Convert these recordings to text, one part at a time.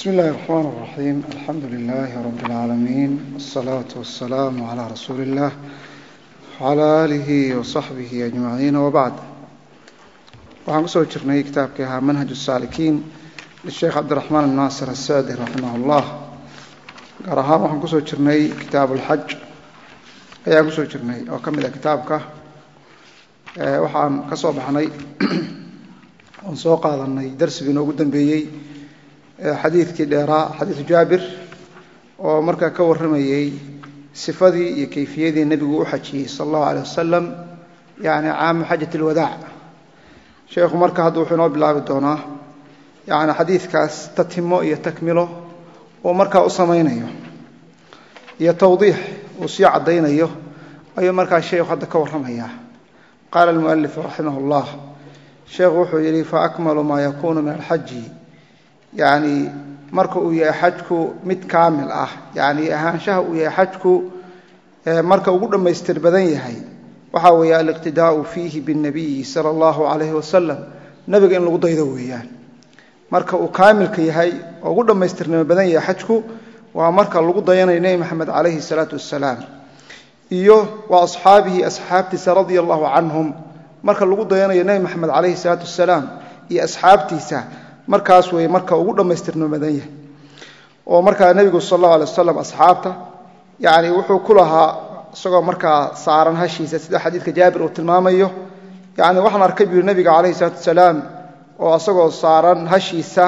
بسم الله الرحمن الرحيم الحمد لله رب العالمين والصلاة والسلام على رسول الله وعلى آله وصحبه أجمعين وبعد waxaan kusoo jirnay kitaabkii ahaa manhaj الsaalikiin lisheekh cabdiraxmaan الnaasir aلsaadi raximah اllah gaar ahaan waxaan kusoo jirnay kitaab اlxaj ayaan kusoo jirnay oo ka mid a kitaabka waxaan ka soo baxnay oon soo qaadanay darsigii inoogu dambeeyey xadiidkii dheeraa xadiidu jaabir oo markaa ka warramayey sifadii iyo kayfiyadii nebigu u xajiyey sala allahu aleyh wasalam yani caamu xajat alwadaac sheekhu marka hadda wuxuu inoo bilaabi doonaa yani xadiidkaas tatimo iyo takmilo uu markaa u samaynayo iyo tawdiix uu sii caddaynayo ayuu markaa sheekhu hadda ka warramayaa. Qaala almualifu raximah اllah sheekhu wuxuu yidhi faakmalu maa yakunu min alxaji yani marka uu yahay xajku mid kaamil ah. Yani ahaanshaha uu yahay xajku marka ugu dhammaystir badan yahay waxaa weeye aliqtidaau fiihi biاnabiyi sala allahu alayhi wasalam nebiga in lagu daydo weeyaan. Marka uu kaamilka yahay oo ugu dhammaystirnimo badan yahay xajku waa marka lagu dayanayo nebi maxamed calayhi salaatu wasalaam iyo wa asxaabihi asxaabtiisa radia allahu canhum. Marka lagu dayanayo nebi maxamed calayhi salaatu wasalaam iyo asxaabtiisa markaas wey marka ugu dhammaystirnimo badan yahay. oo markaa nebigu sal allahu alay wasalam asxaabta yani wuxuu ku lahaa isagoo markaa saaran hashiisa sida xadiidka jaabir uu tilmaamayo. Yani waxaan arkay buu nebiga calayhi salaatu wasalaam oo isagoo saaran hashiisa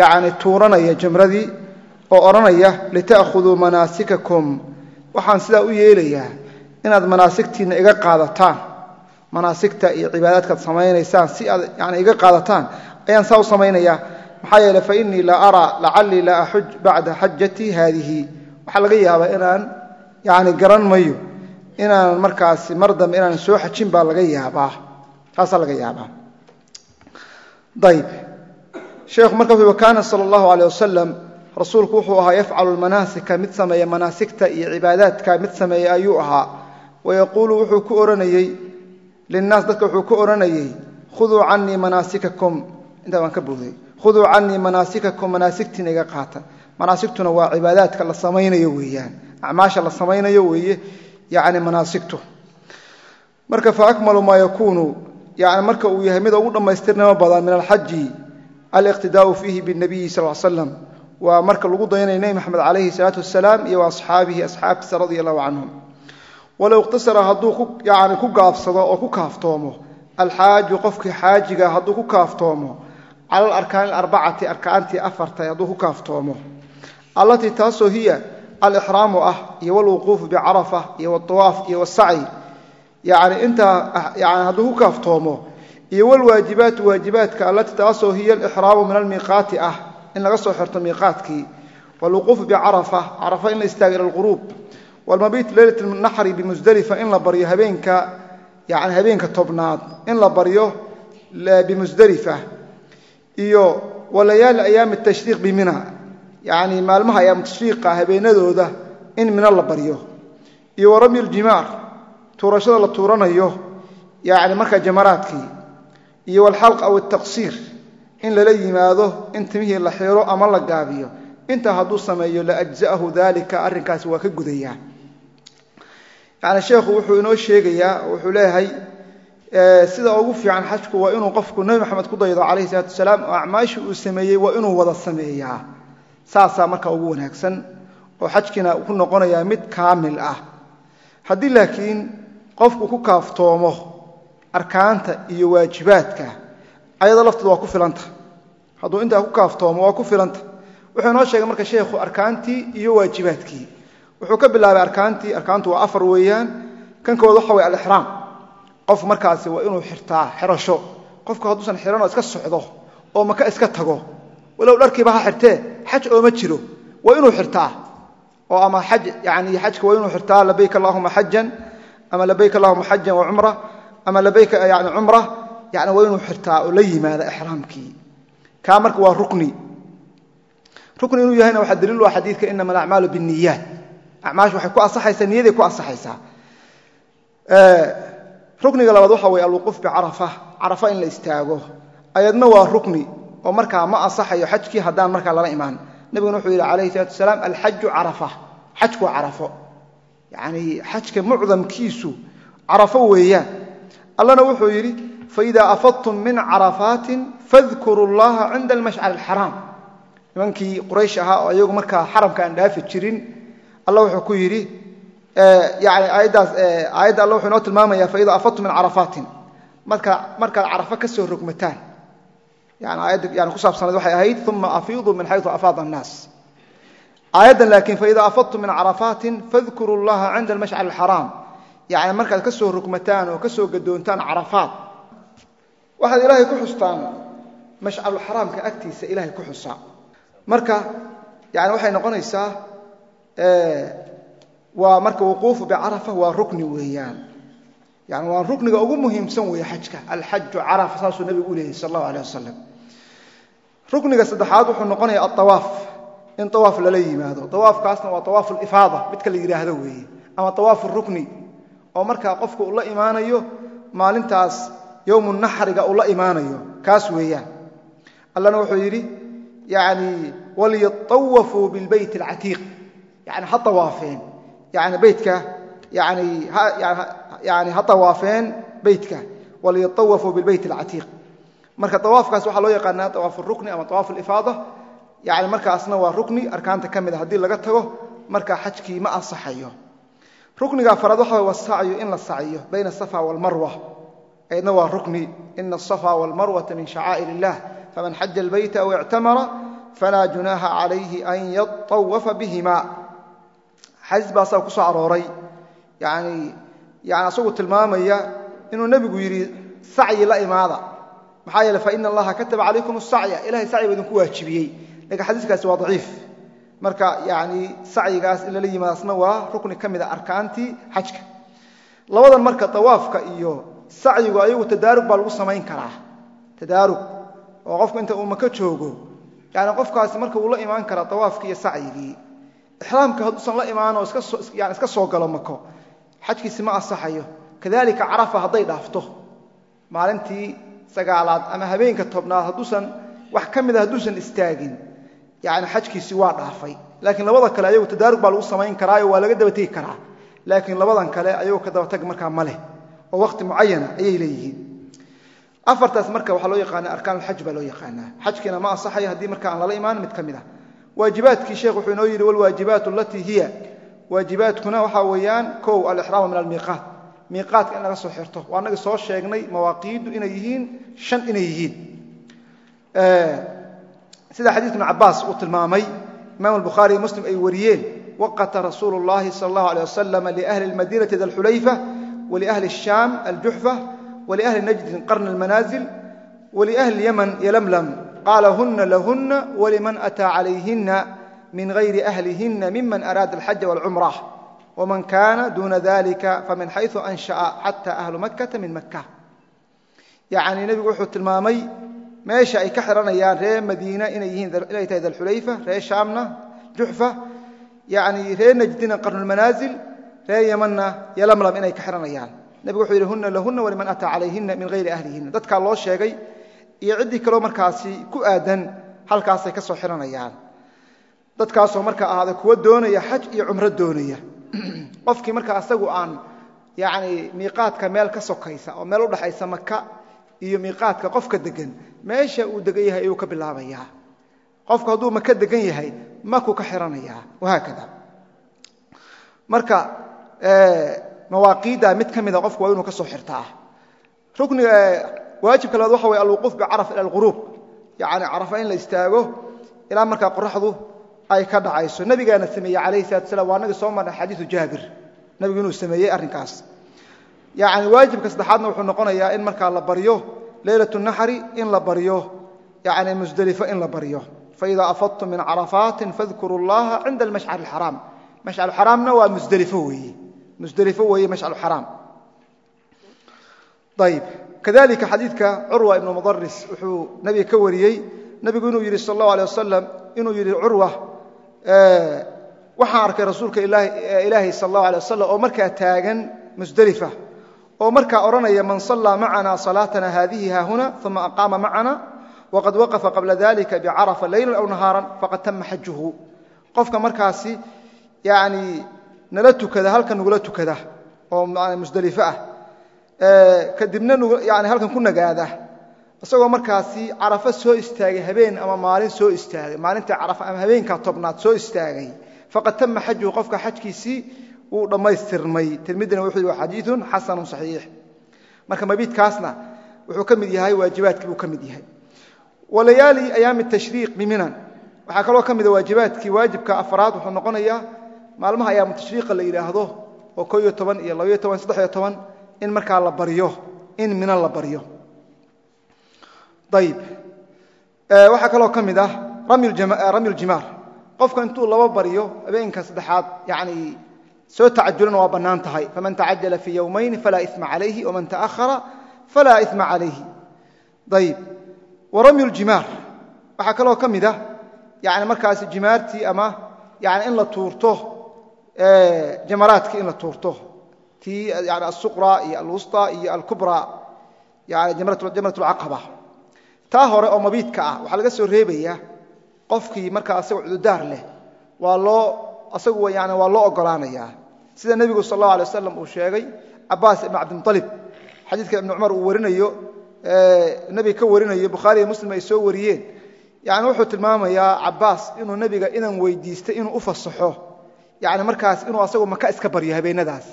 yani tuuranaya jamradii oo odhanaya lita'khuduu manaasikakum. Waxaan sidaa u yeelayaa inaad manaasigtiinna iga qaadataan. Manaasigta iyo cibaadaadkaad samaynaysaan si aad yani iga qaadataan ayaan saa u samaynayaa. Maxaa yeele fa innii la araa lacallii la axuj bacda xajatii haadihi. Waxaa laga yaabaa inaan yani garan mayo inaan markaasi mar dambe inaan soo xajin baa laga yaabaa. Taasaa laga yaabaa. Ayb sheekhu marka wuxuu kaana sala allahu aleyh wasalam rasuulku wuxuu ahaa yafcalu lmanaasika mid sameeya manaasigta iyo cibaadaadka mid sameeya ayuu ahaa. Wayaquulu wuxuu ku ohanayey linnaas dadka wuxuu ku odhanayey khuduu canii manaasikakum intaa waan ka booday khuduu canii manaasikakum manaasigtiina iga qaata. Manaasigtuna waa cibaadaadka la samaynayo weeyaan. Acmaasha la samaynayo weeye yani manaasigtu. Marka faakmalu maa yakuunu yani marka uu yahay mid ugu dhammaystirnimo badan min alxaji aliqtidaau fiihi binabiyi sal l slam waa marka lagu dayanayo nebi maxamed calayhi salaatu wasalaam iyo asxaabihi asxaabtiisa radia allahu canhum. Walow iqtasara hadduu yani ku gaabsado oo ku kaaftoomo alxaaju qofkii xaajiga hadduu ku kaaftoomo cala alarkaani alarbacati arkaantii afarta hadduu ku kaaftoomo. Allatii taasoo hiya alixraamu ah iyo walwuquufu bicarafa iyo wاawaaf iyo wsacyi yani intaa yani hadduu ku kaaftoomo iyo wlwaajibaatu waajibaadka allatii taasoo hiya alixraamu min almiiqaati ah in laga soo xirto miiqaadkii. Wlwuquufu bicarafa carafa in la istaago ila lquruub wlmabiit leylat naxri bimusdelifa in la baryo habeenka yani habeenka tobnaad in la baryo bimusdelifa iyo walayaali ayaami tashriiq bimina yani maalmaha ayaam tashriiqa habeenadooda in mina la baryo. Iyo waramy ljimaar tuurashada la tuuranayo yani markaa jamaraadkii. Iyo walxalq aw ataqsiir in lala yimaado in timihii la xiro ama la gaabiyo. Intaa hadduu sameeyo laajza'ahu dalika arrinkaasi waa ka gudayaa. Yani sheekhu wuxuu inoo sheegayaa wuxuu leeyahay sida ugu fiican xajku waa inuu qofku nebi maxamed ku daydo calayhi salaatu wasalaam oo acmaashii uu sameeyey waa inuu wada sameeyaa. Saasaa marka ugu wanaagsan oo xajkiina ku noqonayaa mid kaamil ah. Haddii laakiin qofku ku kaaftoomo arkaanta iyo waajibaadka ayada lafteeda waa ku filanta. Hadduu intaa ku kaaftoomo waa ku filanta. Wuxuu inoo sheegay marka sheekhu arkaantii iyo waajibaadkii. Wuxuu ka bilaabay arkaantii arkaantu waa afar weeyaan kan kood waxa way alixraam qof markaasi waa inuu xirtaa xirasho. Qofku hadduusan xiranoo iska socdo oo maka iska tago walow dharkiiba ha xirtee xaj ooma jiro. Waa inuu xirtaa. Oo ama xaj yani xajka waa inuu xirtaa labayk allahuma xajan ama labayk allahuma xajan wa ama labayk yani cumra yani waa inuu xirtaa oo la yimaada ixraamkii. Kaa marka waa rukni. Rukni inuu yahayna waxaa daliil u ah xadiidka inama alacmaalu binniyaat. Acmaashu waxay ku asaxaysaa niyaday ku asaxaysaa rukniga labaad waxa weye alwuquuf bicarafa carafa in la istaago. Ayadna waa rukni oo markaa ma asaxayo xajkii haddaan markaa lala imaan. Nabiguna wuxuu yidhi calayhi salatu wasalaam alxaju carafa. Xajku waa carafo. Yacnii xajka mucdamkiisu carafo weeyaan. Allana wuxuu yidhi faidaa afadtum min carafaatin fadkuru llaha cinda almashcar alxaraam nimankii quraysh ahaa oo iyagu markaa xaramka aan dhaafi jirin alla wuxuu ku yidhi yani aayaddaas aayadda alla wuxuu inoo tilmaamaya faidaa afadtum min carafaatin marka markaad carafo ka soo rogmataan. Yani aayadda yani ku saabsanayd waxay ahayd uma afiiduu min xayu afaada annaas. Aayaddan laakiin faidaa afadtum min carafaatin fadkuru llaha cinda almashcar alxaraam yani markaad ka soo rogmataan oo ka soo gadoontaan carafaat waxaad ilaahay ku xustaan. Mashcaruxaraamka agtiisa ilaahay ku xusaa. Marka yani waxay noqonaysaa waa marka wuquufu bicarafa waa rukni weeyaan. Yani waa rukniga ugu muhiimsan weeye xajka alxaju carafa saasuu nabigu u leeyay sal allahu aleh wasalam rukniga saddexaad wuxuu noqonaya aawaaf in awaaf lala yimaado. Awaafkaasna waa awaaf lifaada midka la yidhaahdo weeye ama awaaf rukni. Oo markaa qofka uu la imaanayo maalintaas yowmu naxriga uu la imaanayo kaas weeyaan. Allana wuxuu yidhi yani walyaawafuu bilbeyt alcatiiq. Yani ha awaafeen yani beytka yani ha awaafeen beytka walyaawafuu bilbeyt alcatiiq marka awaafkaas waxaa loo yaqaanaa awaaf rukni ama awaaf alifaada yani markaasna waa rukni arkaanta ka mid a haddii laga tago marka xajkii ma ansaxayo. Rukniga afaraad waxa wa sacyu in la sacyo bayna asafa walmarwa aydna waa rukni. Ina asafa walmarwata min shacaa'ir illah. Faman xaja albayta aw ictamara falaa junaaha calayhi an yatawafa bihima xadiis baa asaga ku soo arooray. Yani yani asagoo tilmaamaya inuu nebigu yidhi sacyi la imaada. Maxaa yeele faina allaha kataba calaykum asacya ilahay sacyi ba idinku waajibiyey. Lakiin xadiiskaasi waa daciif. Marka yani sacyigaas in lala yimaadasna waa rukni ka mida arkaantii xajka. Labadan marka awaafka iyo sacyigu ayagu tadaarug baa lagu samayn karaa. Tadaarug. Oo qofku inta uu maka joogo yani qofkaasi marka uu la imaan karaa awaafkii iyo sacyigii ixraamka hadduusan la imaan oo yani iska soo galo mako. Xajkiisi ma asaxayo kadalika carafa hadday dhaafto. Maalintii sagaalaad ama habeenka tobnaad hadduusan wax ka mida hadduusan istaagin. Yani xajkiisi waa dhaafay. Laakiin labada kale ayagu tadaarug baa lagu samayn karaayo waa laga daba tegi karaa. Laakiin labadan kale ayagoo ka dabatag markaa ma leh. Oo waqti mucayana ayay leeyihiin. Afartaas marka waxaa loo yaqaana arkaanulxaj baa loo yaqaanaa. Xajkiina ma ansaxayo haddii marka aan lala imaan mid ka mid ah waajibaadkii sheekh wuxuu inoo yidhi walwaajibaat alatii hiya waajibaadkuna waxaa weeyaan kow alixraamu min almiiqaat miiqaatka in laga soo xirto waa anagii soo sheegnay mawaaqiiddu inay yihiin shan inay yihiin sida xadiis ibn cabaas uu tilmaamay imaam albukhaari muslim ay wariyeen waqata rasuulu اllahi sal اllahu alيه wasalam liahli اlmadinati da lxulayfa waliahli الshaam aljuxfa waliahli najdin qarna اlmanaazil waliahli yaman ylamlam qaala huna lahuna waliman ataa calayhina min hayri ahlihina miman araada alxaja walcumra wman kaana duuna dalika famin xayu ansha'a xata ahlu makkata min makka yanii nebigu wuxuu tilmaamay meesha ay ka xiranayaan reer madiina inay tahay dalxulayfa reer shaamna juxfa yani reer najdina qarnulmanaasil reer yamanna yalamlam inay ka xiranayaan nebigu wuxuu yidhi huna lahuna waliman ataa calayhina min hayri ahlihina dadkaa loo sheegay iyo ciddii kaloo markaasi ku aadan halkaasay ka soo xiranayaan. Dadkaasoo markaa ahaaday kuwa doonaya xaj iyo cumro doonaya. Qofkii markaa asagu aan yani miiqaadka meel ka sokaysa oo meel udhaxaysa maka iyo miiqaadka qofka degan meesha uu degan yahay ayuu ka bilaabayaa qofku hadduu maka degan yahay makuu ka xiranayaa wahaakada marka mawaaqiidda mid ka mida qofku waa inuu ka soo xirtaa. Rukniga waajibka labaad waxa way alwuquuf bicaraf ila alghuruub. Yani carafa in la istaago ilaa markaa qoraxdu ay ka dhacayso. Nabigaana sameeyey calayhi salatu slam waa nagii soo marnay xadiiu jaabir. Nabigu inuu sameeyey arrinkaas. Yani waajibka saddexaadna wuxuu noqonayaa in markaa la baryo leylat naxri in la baryo yani musdelifo in la baryo. Faida afadtum min carafaatin fadkuru llaha cinda almashcar alxaraam mashcar xaraamna waa musdelifo weeye. Musdelifo weeye mashcar xaraam ayb kadalika xadiidka curwa ibnu mudaris wuxuu nabiga ka wariyey. Nabigu inuu yidhi sal allahu alay wasalam inuu yidhi curwa waxaan arkay rasuulka ilaahi sal allahu alay wasalam oo markaa taagan musdelifa oo markaa odhanaya man sallaa macana salaatana haadihi haahuna uma aqaama macana waqad waqafa qabla dalika bicarafa leylan aw nahaaran faqad tama xajuhu qofka markaasi yani nala tukada halkan nagula tukada oo musdelifo ah kadibna yani halkan ku nagaada. Isagoo markaasi carafo soo istaagay habeen ama maalin soo istaagay. Maalinta carafa ama habeenka tobnaad soo istaagay. Faqad tama xajuhu qofka xajkiisii wuu dhammaystirmay. Tirmidina wuxuu yihi xadiiun xasanu saxiix. Marka mabiidkaasna wuxuu ka mid yahay waajibaadkii buu ka mid yahay. Walayaali ayaami tashriiq biminan waxaa kaloo ka mida waajibaadkii waajibka afraad wuxuu noqonayaa maalmaha ayaamu tashriiqa la yidhaahdo oo ko iyo toban iyo labaiyo toban saddexiyo toban in markaa la baryo in minan la baryo. Ayib waxaa kaloo ka mid ah ramyuljimaar qofka intuu laba baryo habeenka saddexaad yani soo tacajulana waa bannaan tahay. Faman tacajala fii yowmayn falaa ima calayhi waman taahara falaa ima calayhi. Ayib waramyu ljimaar waxaa kaloo ka mid ah yani markaasi jimaartii ama yani in la tuurto jamaraadkii in la tuurto ti asuqra iyo alwusta iyo alkubra yani jamrat lcaqaba taa hore oo mabiidka ah waxaa laga soo reebaya qofkii markaa asagoo cududaar leh waa loo asagu yani waa loo ogolaanayaa sida nebigu sal allah alay wasalam uu sheegay cabaas ibn cabdilib xadiidka ibn cumar uu warinayo nebiga ka warinayo bukhaari iyo muslim ay soo wariyeen. Yani wuxuu tilmaamayaa cabaas inuu nebiga inaan weydiistay inuu u fasaxo yani markaas inuu asagu maka iska baryo habeenadaas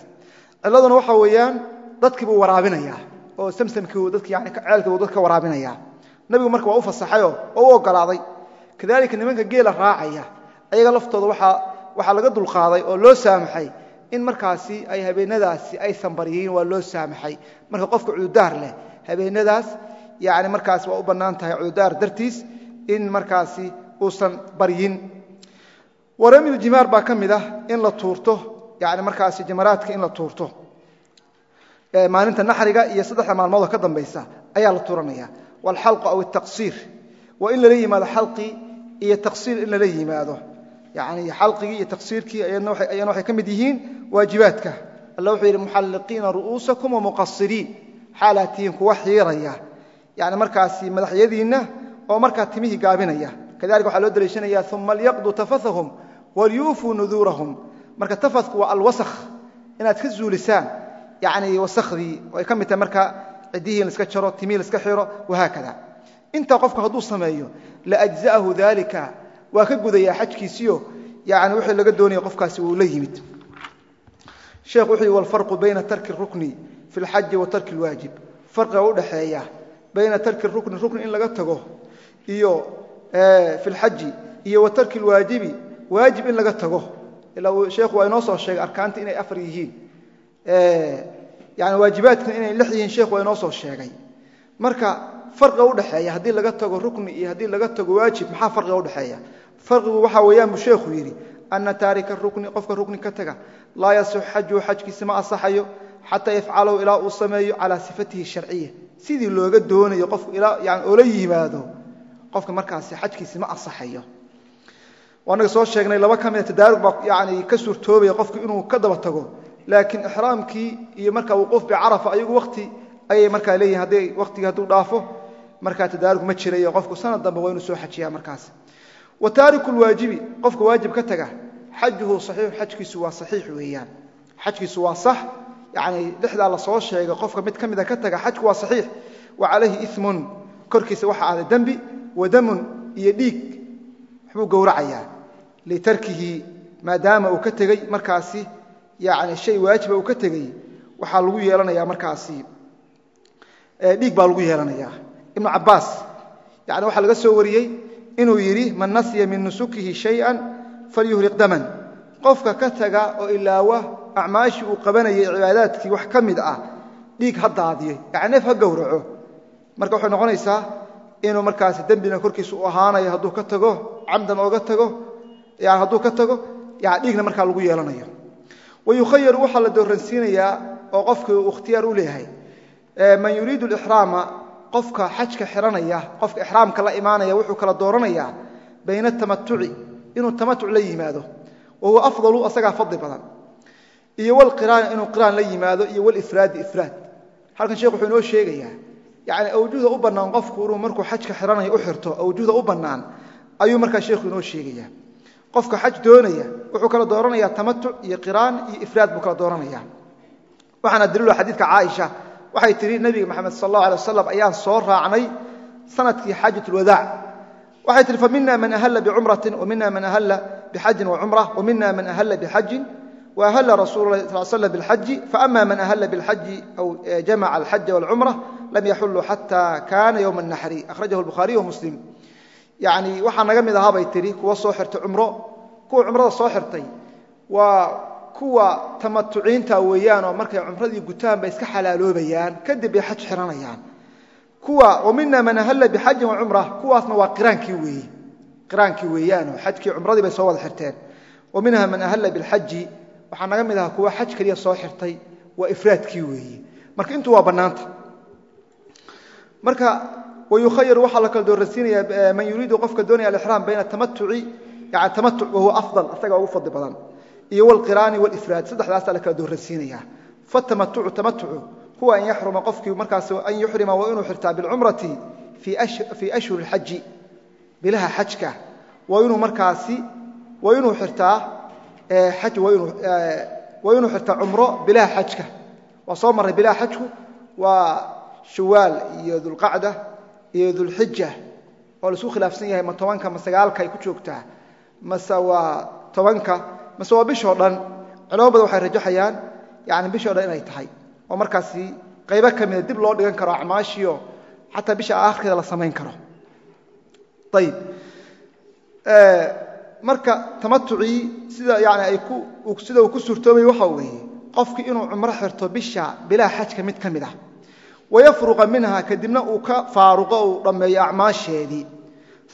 ciladuna waxa weeyaan dadkii buu waraabinaya oo samsamkii dadki yani ceelkii buu dadka waraabinaya nebigu marka waa u fasaxayoo oo u ogolaaday. Kadalika nimanka geela raacaya ayaga laftooda waxaa laga dulqaaday oo loo saamaxay in markaasi ay habeenadaasi aysan baryiin waa loo saamaxay. Marka qofka cududaar leh habeenadaas yani markaas waa u bannaan tahay cududaar dartiis in markaasi uusan baryin. Waramil jimaar baa ka mid ah in la tuurto yani markaasi jamaraadka in la tuurto maalinta naxriga iyo saddexda maalmoodoo ka dambaysa ayaa la tuuranaya. Waalxalqu aw ataqsiir waa in lala yimaado xalqii iyo taqsiir in lala yimaado. Yani xalqigii iyo taqsiirkii ayana waxay ka mid yihiin waajibaadka. Alla wuxuu yidhi muxalliqiina ru'uusakum wamuqasiriin xaalaad tihiin kuwa xiiraya. Yani markaasi madaxyadiinna oo markaa timihii gaabinaya. Kadalika waxaa loo daliishanaya uma lyaqduu tafathahum walyuufuu nuduurahum marka tafadku waa alwasakh inaad ka zuulisaan yani wasakhdii ay ka mid tahay marka ciddihii laska jaro timihii laska xiro wahaakada intaa qofku hadduu sameeyo laajza'ahu dalika waa ka gudayaa xajkiisiyo yani wixii laga doonaya qofkaasi wuu la yimid. Sheekh wuxuu yihi walfarqu bayna tarki rukni fi lxaji wa tarki lwaajib. Farqiga udhaxeeya bayna tarki rukni rukni in laga tago iyo fi lxaji iyo wa tarki lwaajibi waajib in laga tago ilaa sheekhu waa inoo soo sheegay arkaanta inay afar yihiin. Yani waajibaadkana inay lix yihiin sheekhu waa inoo soo sheegay. Marka farqiga udhaxeeya haddii laga tago rukni iyo haddii laga tago waajib maxaa farqiga udhaxeeya farqigu waxa weeyaan buu sheekhu yidhi ana taarika rukni qofka rukni ka taga laa yasix xajuhu xajkiisa ma asaxayo xataa yafcalahu ilaa uu sameeyo calaa sifatihi sharciya. Sidii looga doonayo qofku ilaa yani oola yimaado qofka markaasi xajkiisi ma asaxayo anaga soo sheegnay laba ka mida tadaarug baa yani ka suurtoobaya qofku inuu ka daba tago. Laakiin ixraamkii iyo markaa wuquuf bicarafa ayagu wakti ayay markaa leeyihiin hadday waktigii hadduu dhaafo markaa tadaarug ma jirayo qofku sanad dambe waa inuu soo xajiyaa markaas. Wa taariku lwaajibi qofka waajib ka taga xajuhu saxiixu xajkiisu waa saxiix weeyaan. Xajkiisu waa sax yani dhexdaa la soo sheegay qofka mid ka mida ka taga xajku waa saxiix. Wa calayhi imun korkiisa waxa ahday dembi wa damun iyo dhiig waxbuu gowracayaa? Litarkihi maadaama uu ka tegey markaasi yani shay waajiba uu ka tegey waxaa lagu yeelanayaa markaasi. Dhiig baa lagu yeelanayaa. Ibnu cabaas yani waxaa laga soo wariyey inuu yidhi man nasya min nusukihi shayئa falyuhriq daman. Qofka ka taga oo ilaawa acmaashii uu qabanayay cibaadaadkii wax ka mid ah dhiig ha daadiyo. Yani neef ha gowraco. Marka waxay noqonaysaa inuu markaasi dembina korkiisa u ahaanayo hadduu ka tago camdan ooga tago hadduu ka tago dhiigna markaa lagu yeelanayo. Wayukhayaru waxaa la dooransiinayaa oo qofkii uu ikhtiyaar u leeyahay man yuriidu alixraama qofka xajka xiranaya qofka ixraamka la imaanaya wuxuu kala dooranayaa bayna atamatuci inuu tamatuc la yimaado wa afdalu asagaa fadli badan iyo walqiraani inuu qiraan la yimaado iyo walifraadi ifraad halkan sheekh wuxuu inoo sheegayaa yani awjuhda u banaan qofku inuu markuu xajka xiranayo u xirto awjuhda u banaan ayuu markaa sheikhu inoo sheegaya. Qofka xaj doonaya wuxuu kala dooranayaa tamatuc iyo qiraan iyo ifraad buu kala dooranaya. Waxaana daliilo xadiidka caaisha waxay tihi nabiga maxamed sal allahu alay wasalam ayaan soo raacnay sannadkii xaajatulwadaac waxay tihi famina man ahalla bicumratin wamina man ahalla bixajin wacumra wamina man ahalla bixajin waahalla rasuulu lah sal slam bilxaji faama man ahalla bilxaji aw eh, jamaca alxaja walcumra lam yaxulu xataa kaana ywma naxri. Akhrajahu bukhaariyu muslim. Yani waxaa naga mid ahaabay tihi kuwa soo xirtay cumro. Kuwa cumrada soo xirtay waa kuwa tamatuciinta weeyaanoo markay cumradii gutaan bay iska xalaaloobayaan kadib bay xaj xiranayaan. Kuwa wamina man ahalla bixajin wacumra kuwaasna waa qiraankii weeye. Qiraankii weeyaanoo xajkii cumradii bay soo wada xirteen. Wa minha man ahalla bilxaji waxaa naga mid aha kuwa xaj keliya soo xirtay waa ifraadkii weeye. Marka intu waa bannaanta marka wayukhayaru waxaa la kala doorasiinaya man yuriidu qofka doonaya alixraam bayna tamatuci tamatuc wahuwa afdal asaga ugu fadli badan iyo walqiraani walifraad saddexdaasaa la kala doorasiinaya fatamatucu tamatucu huwa an yaxruma qofkii markaas an yuxrima waa inuu xirtaa bilcumrati fii ashhuri xaji bilaha xajka waa inuu markaasi waa inuu xirtaa waa inuu xirtaa cumro bilaha xajka. Waa soo marray bilaha xajku waa shawaal iyo dulqacda iyo dulxija oo la isku khilaafsan yahay ma tobanka ma sagaalka ay ku joogtaa mase waa tobanka mase waa bishoo dhan. Culamo waxay rajaxayaan yani bishoo dhan inay tahay oo markaasi qaybo ka mida dib loo dhigan karo acmaashiio xataa bisha aakhirkeeda la samayn karo. Ayib marka tamatucii sida yani ay sida uu ku suurtoobay waxa weeye qofkii inuu cumro xirto bisha bilaha xajka mid ka mid ah wayafruqa minha kadibna uu ka faaruqo uu dhammeeyo acmaasheedii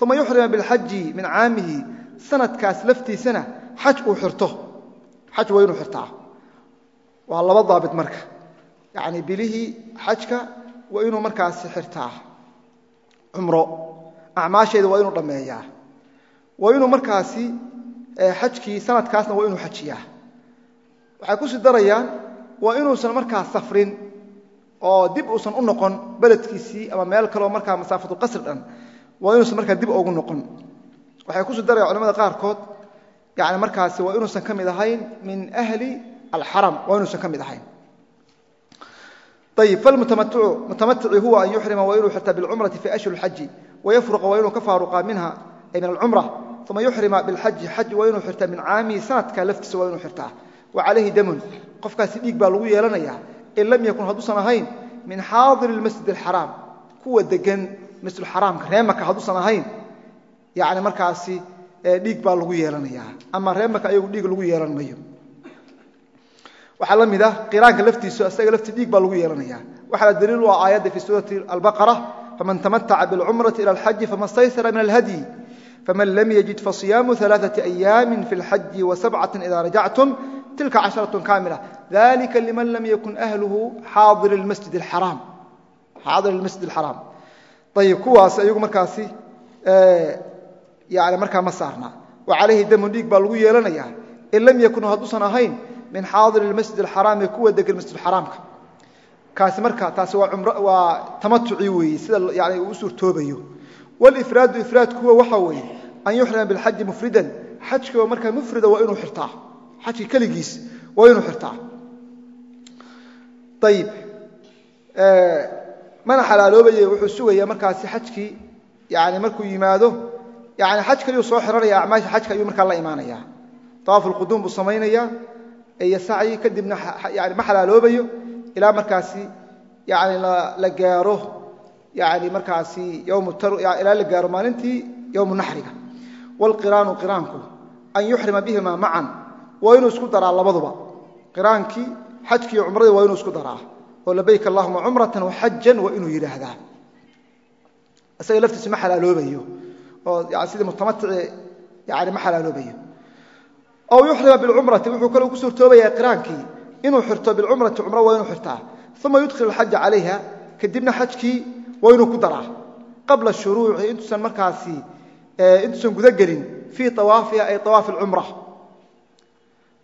uma yuxrima bilxaji min caamihi sanadkaas laftiisana xaj uu xirto xaj waa inuu xirtaa waa laba daabit marka yani bilihii xajka waa inuu markaasi xirtaa cumro acmaasheeda waa inuu dhammeeyaa waa inuu markaasi xajkii sanadkaasna waa inuu xajiyaa waxay ku sii darayaan waa inuusan markaa safrin oo dib uusan u noqon beledkiisii ama meel kaleo markaa masaafatu qasri dhan waa inuusan markaa dib ugu noqon. Waxay ku sii darayaan culamada qaarkood yani markaasi waa inuusan ka mid ahayn min ahli alxaram waa inuusan ka mid ahayn. Ayib falmutamaticu mutamatici huwa an yuxrima waa inuu xirtaa bilcumrati fi ashhur اlxaji wayafruqa waa inuu ka faaruqaa minha ay min alcumra uma yuxrima bilxaji xaj waa inuu xirtaa min caamihi sanadka laftiisa waa inuu xirtaa. Wa calayhi damun qofkaasi dhiig baa lagu yeelanayaa in lam yakun hadduusan ahayn min xaadir اlmasjid اlxaraam kuwa degan masjidulxaraamka ree maka hadduusan ahayn yani markaasi dhiig baa lagu yeelanayaa ama ree maka ayagu dhiig lagu yeelan mayo waxaa la mid ah qiraanka laftiisu isaga laftii dhiig baa lagu yeelanaya waxaa daliil u ah aayadda fii suurati albaqara faman tamataca biاlcumrati ila alxaji fama staysara min alhadyi faman lam yajid fasiyaamu ثalaaثaةi أyaami fi اlxaji وasabcaة ida rajactum tilka casharatun kaamila dalika liman lam yakun ahluhu xaadir masjid araam xaadir almasjid alxaraam ayib kuwaas ayagu markaasi eh, yani markaa ma saarna wa calayhi damu dhiig baa lagu yeelanayaa in lam yakun hadduusan ahayn min xaadir almasjid alxaraami kuwa degan masjid xaraamka kaasi marka taasi waa waa tamatucii weeye sida yani uu u suurtoobayo. Wlifraadu ifraad kuwa waxa weeye an yuxrama bilxaji mufridan. Xajkoo markaa mufrida waa inuu xirtaa xajka keligiis waa inuu xirtaa. Ayib mana xalaaloobaye wuxuu sugaya markaasi xajkii yani markuu yimaado yani xaj kaliyuu soo xiranaya acmaasha xajka ayuu markaa la imaanaya awaafu lquduum buu samaynaya iyo sacyi kadibna yani ma xalaaloobayo ilaa markaasi yani la gaaro yani markaasi ilaa la gaaro maalintii yowmu naxriga. Wاlqiraanu qiraanku an yuxrima bihima macan waa inuu isku daraa labaduba. Qiraankii xajkiiyo cumradii waa inuu isku daraa. Oo labayk allahuma cumratan waxajan waa inuu yidhaahdaa. Isaga laftiisu ma xalaaloobayo. Oo sidii mutamatici yani ma xalaaloobayo. Aw yuxrima bilcumrati wuxuu kaloo ku suurtoobayaa qiraankii. Inuu xirto bilcumrati cumro waa inuu xirtaa. Uma yudkhilu alxaja calayha kadibna xajkii waa inuu ku daraa. Qabla shuruuci intuusan markaasi intuusan guda gelin fii awaafiha ay awaafi alcumra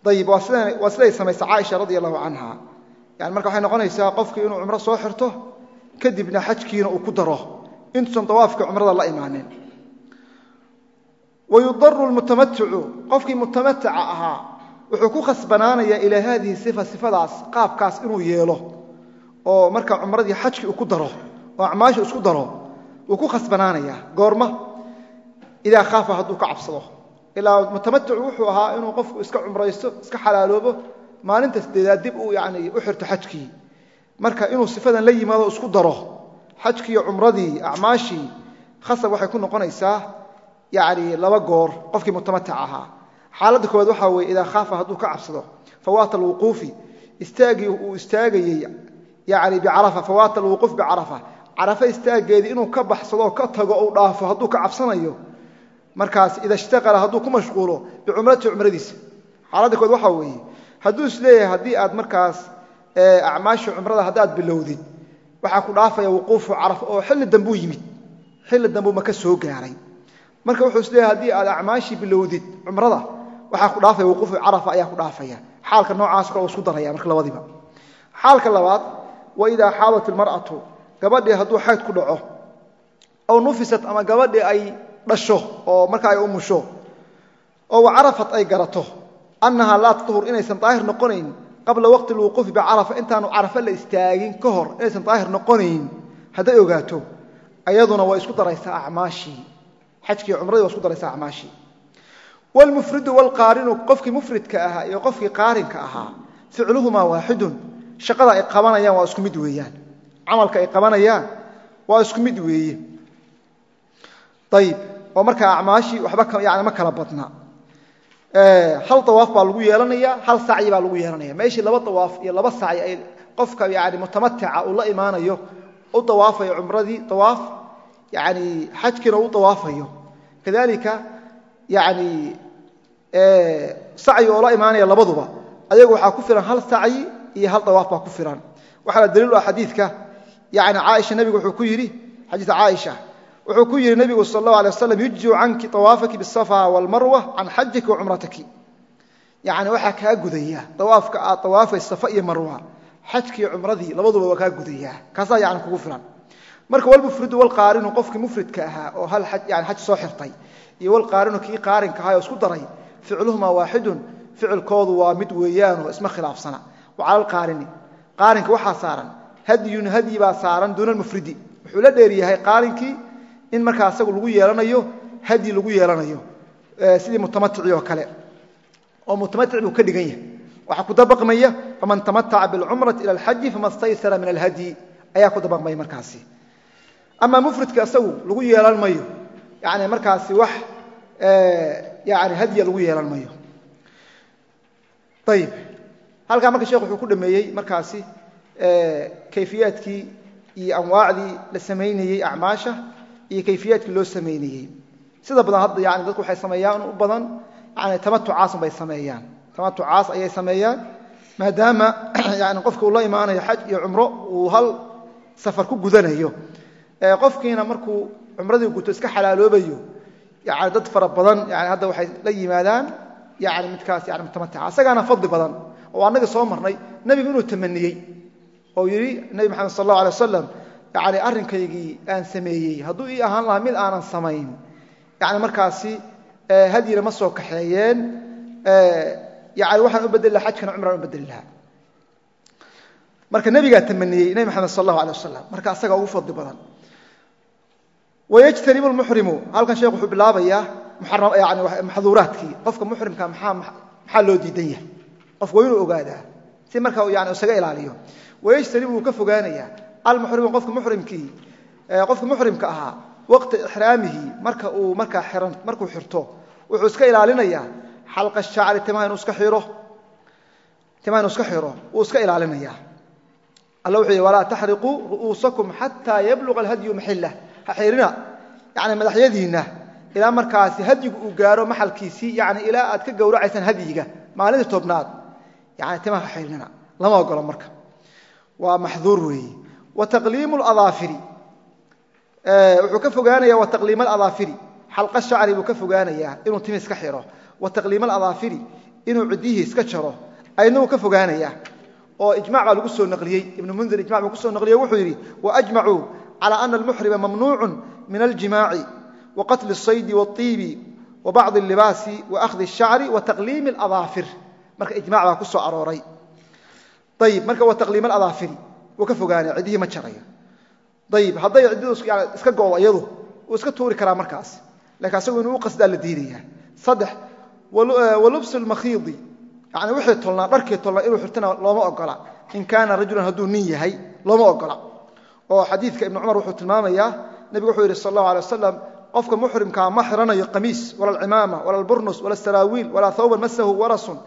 ayib waa siday samaysa caaisha radi allahu canha yani marka waxay noqonaysaa qofkii inuu cumro soo xirto kadibna xajkiina uu ku daro. Intuusan dawaafkii cumrada la imaanin. Wayudaru lmutamaticu qofkii mutamataca ahaa wuxuu ku khasbanaanayaa ilaa haadihi sifa sifadaas qaabkaas inuu yeelo. Oo marka cumradii xajkii uu ku daro oo acmaasha isku daro wuu ku khasbanaanayaa. Goorma idaa khaafa hadduu ka cabsado ilaa mutamaticu wuxuu ahaa inuu qofku iska cumraysto iska xalaaloobo maalinta sideedaad dib uu yani u xirto xajkii. Marka inuu sifadan la yimaado isku daro xajkiiyo cumradii acmaashii khasab waxay ku noqonaysaa yani laba goor qofkii mutamatic ahaa. Xaaladda koowaad waxaa weye idaa khaafa hadduu ka cabsado fawaata alwuquufi istaagii uu istaagayey yani bicarafa fawaata alwuquuf bicarafa. Carafa istaageedii inuu ka baxsado ka tago ou dhaafo hadduu ka cabsanayo markaas ida ishtaqala hadduu ku mashquulo bicumratihi cumradiisa. Xaaladda kood waxaa weeye hadduu is leeyahay haddii aad markaas acmaashii cumrada haddaad bilowdid waxaa ku dhaafaya wuquufu carafa oo xilli dambuu yimid. Xilli dambuu maka soo gaaray. Marka wuxuu is leeyahay haddii aad acmaashii bilowdid cumrada waxaa ku dhaafaya wuquufu carafa ayaa ku dhaafaya. Xaalka noocaas kale oo isku daraya marka labadiiba. Xaalka labaad wa idaa xaadat ilmar'atu gabadhii hadduu xayd ku dhaco aw nufisat ama gabadhii ay dhasho oo marka ay umusho oo wacarafat ay garato annahaa laa tahur inaysan daahir noqonayn qabla waqti lwuquufi bicarafa intaanu carafa la istaagin ka hor inaysan daahir noqonayn hadday ogaato ayaduna waa isku daraysaa acmaashii xajkii cumradii waa isku daraysaa acmaashii wlmufridu wlqaarinu qofkii mufridka ahaa iyo qofkii qaarinka ahaa ficluhumaa waaxidun shaqada ay qabanayaan waa isku mid weeyaan camalka ay qabanayaan waa isku mid weeye. Ayib oo markaa acmaashii yani ma kala badna. Hal dawaaf baa lagu yeelanaya hal sacyi baa lagu yeelanaya. Meeshii laba dawaaf iyo laba sacyi ay qofka yani mutamatica uu la imaanayo u dawaafayo cumradii dawaaf yani xajkiina u dawaafayo kadalika yani sacyi oo la imaanaya labaduba ayagu waxaa ku filan hal sacyi iyo hal dawaaf baa ku filan. Waxaana daliil ah xadiidka yani caaisha nebigu wuxuu ku yidhi xadiidka caaisha wuxuu ku yidhi nebigu sal اllahu alay waslam yujziu canki طawaafaki bالsafa wاlmarwa can xajiki wa cumrataki yani waxaa kaa gudaya dawaafka aad dawaafay safa iyo marwa xajkiiyo cumradii labaduba waa kaa gudayaa kaasaa yani kugu filan marka wlmufridu wlqaarinu qofkii mufridka ahaa oo hal yani xaj soo xirtay iyo wlqaarinu kii qaarinka ahaa oo isku daray ficluhumaa waaxidun ficilkoodu waa mid weeyaanoo isma khilaafsana wa cala alqaarini qaarinka waxaa saaran hadyun hadyi baa saaran duuna mufridi wuxuu la dheeryahay qaarinkii in markaa asagu lagu yeelanayo hadyi lagu yeelanayo sidii mutamaticii oo kale. Oo mutamatic buu ka dhigan yahay. Waxaa ku dabaqmaya faman tamataca bilcumrati ila alxaji fama staysara min alhadyi. Ayaa ku dabaqmaya markaasi. Ama mufridka asagu lagu yeelan mayo yani markaasi wax yani hadya lagu yeelan mayo. Ayib halkaa marka shekh wuxuu ku dhameeyey markaasi kayfiyaadkii iyo anwaacdii la samaynayey acmaasha iyo kayfiyaadkii loo samaynayey sida badan hadda yani dadku waxay sameeyaan u badan yani tamatucaasun bay sameeyaan. Tamatucaas ayay sameeyaan maadaama yani qofka uu la imaanayo xaj iyo cumro uu hal safar ku gudanayo. Qofkiina markuu cumradii guto iska xalaaloobayo yani dad fara badan yani hadda waxay la yimaadaan yani midkaas yani mutamatica isagaana fadli badan oo annaga soo marnay nebigu inuu tamaniyey oo yidhi nebi maxamed sal allahu alay wasalam yani arrinkaygii aan sameeyey. Hadduu ii ahaan lahaa mid aanan samayn. Yani markaasi hadyina ma soo kaxeeyeen. Yani waxaan u bedeli laha xajkana cumraan u bedeli lahaa. Marka nebigaa tamaniyey nebi maxamed sal allahu alay wasalam marka asagaa ugu fadli badan. Wayajtanibu lmuxrimu halkan sheekh wuxuu bilaabayaa yani maxduuraadkii. Qofka muxrimka maxaa loo diidan yahay? Qofku waa inuu ogaadaa. Si marka yani isaga ilaaliyo. Wayajtanibu wuu ka fogaanayaa almuxrimu qofka muxrimkii qofka muxrimka ahaa waqti ixraamihi marka uu markaa xiran markuu xirto wuxuu iska ilaalinayaa xalqa shacri timaha inuu iska xiro timaha inuu iska xiro wuu iska ilaalinayaa alla wuxuu yihi walaa taxriquu ru'uusakum xataa yabluga alhadyu maxillah ha xirina yani madaxyadiinna ilaa markaasi hadyigu uu gaaro maxalkiisii yani ilaa aad ka gowracaysaan hadyiga maalintii tobnaad. Yani timaha ha xirinina lama ogolo marka. Waa maxduur weeye wa taqliimu ladaafiri wuxuu ka fogaanaya wa taqliim aladaafiri xalqa shacri buu ka fogaanayaa inuu timi iska xiro wa taqliim aladaafiri inuu ciddihii iska jaro ayna uu ka fogaanayaa oo ijmac baa lagu soo naqliyey ibnu mundir ijmac buu kusoo naqliyey wuxuu yidhi waajmacuu calى ana almuxrima mamnuucu min aljimaaci waqatli الsaydi wاطiibi wabacضi اlibaasi waأkhdi الshacri wataqliimi اladaafir marka ijmac baa ku soo arooray ayib marka wa taqliim aladaafiri wuu ka fogaanaya ciddihii ma jarayo ayib hadday ciddidu iska go'do iyadu wuu iska tuuri karaa markaas. Lakiin asagu inuu qasdaa la diidaya saddex walubsu lmakhiidi yani wixii tolnaa dharkii tolnaa inuu xirtana looma ogola. In kaana rajulan hadduu nin yahay looma ogola. Oo xadiidka ibnu cumar wuxuu tilmaamayaa nebigu wuxuu yidhi sal allahu alay wasalam qofka muxrimkaa ma xiranayo qamiis wala alcimaama wala alburnus wala saraawiil walaa thawban masahu warasun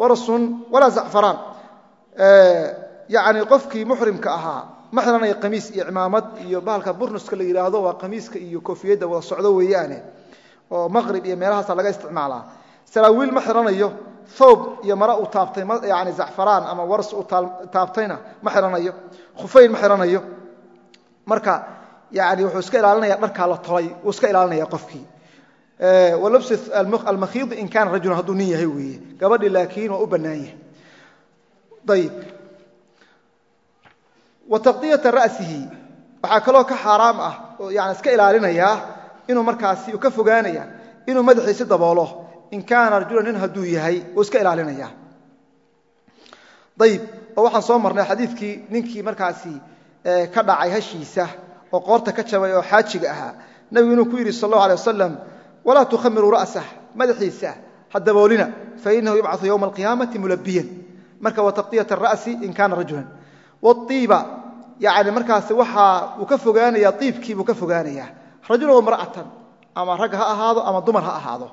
warasun walaa zacfaraan yani qofkii muxrimka ahaa ma xiranayo qamiis iyo cimaamad iyo bahalka burnuska la yidhaahdo waa qamiiska iyo koofiyadda wada socdo weeyaane oo maqrib iyo meelahaasa laga isticmaalaa. Saraawiil ma xiranayo thoob iyo mara uu taabtay yani zacfaraan ama waras uu taabtayna ma xiranayo. Khufayn ma xiranayo. Marka yani wuxuu iska ilaalinaya dharkaa la tolay wuu iska ilaalinaya qofkii. Walabsi almakhiidi in kaana rajulan hadduu nin yahay u wa taqdiyata ra'sihi. Waxaa kaloo ka xaaraam ah yani iska ilaalinayaa inuu markaasi ka fogaanaya inuu madaxiisi daboolo. In kaana rajulan nin hadduu yahay wuu iska ilaalinaya. Ayib oo waxaan soo marnay xadiidkii ninkii markaasi ka dhacay hashiisa oo qoorta ka jabay oo xaajiga ahaa. Nebigu inuu ku yidhi sal allahu alay wasalam walaa tukhamiruu ra'sah madaxiisa ha daboolina fainahu yubcau yowma alqiyaamati waiiba yani markaasi waxa uu ka fogaanaya iibkii buu ka fogaanayaa rajulan wamra'atan ama rag ha ahaado ama dumar ha ahaado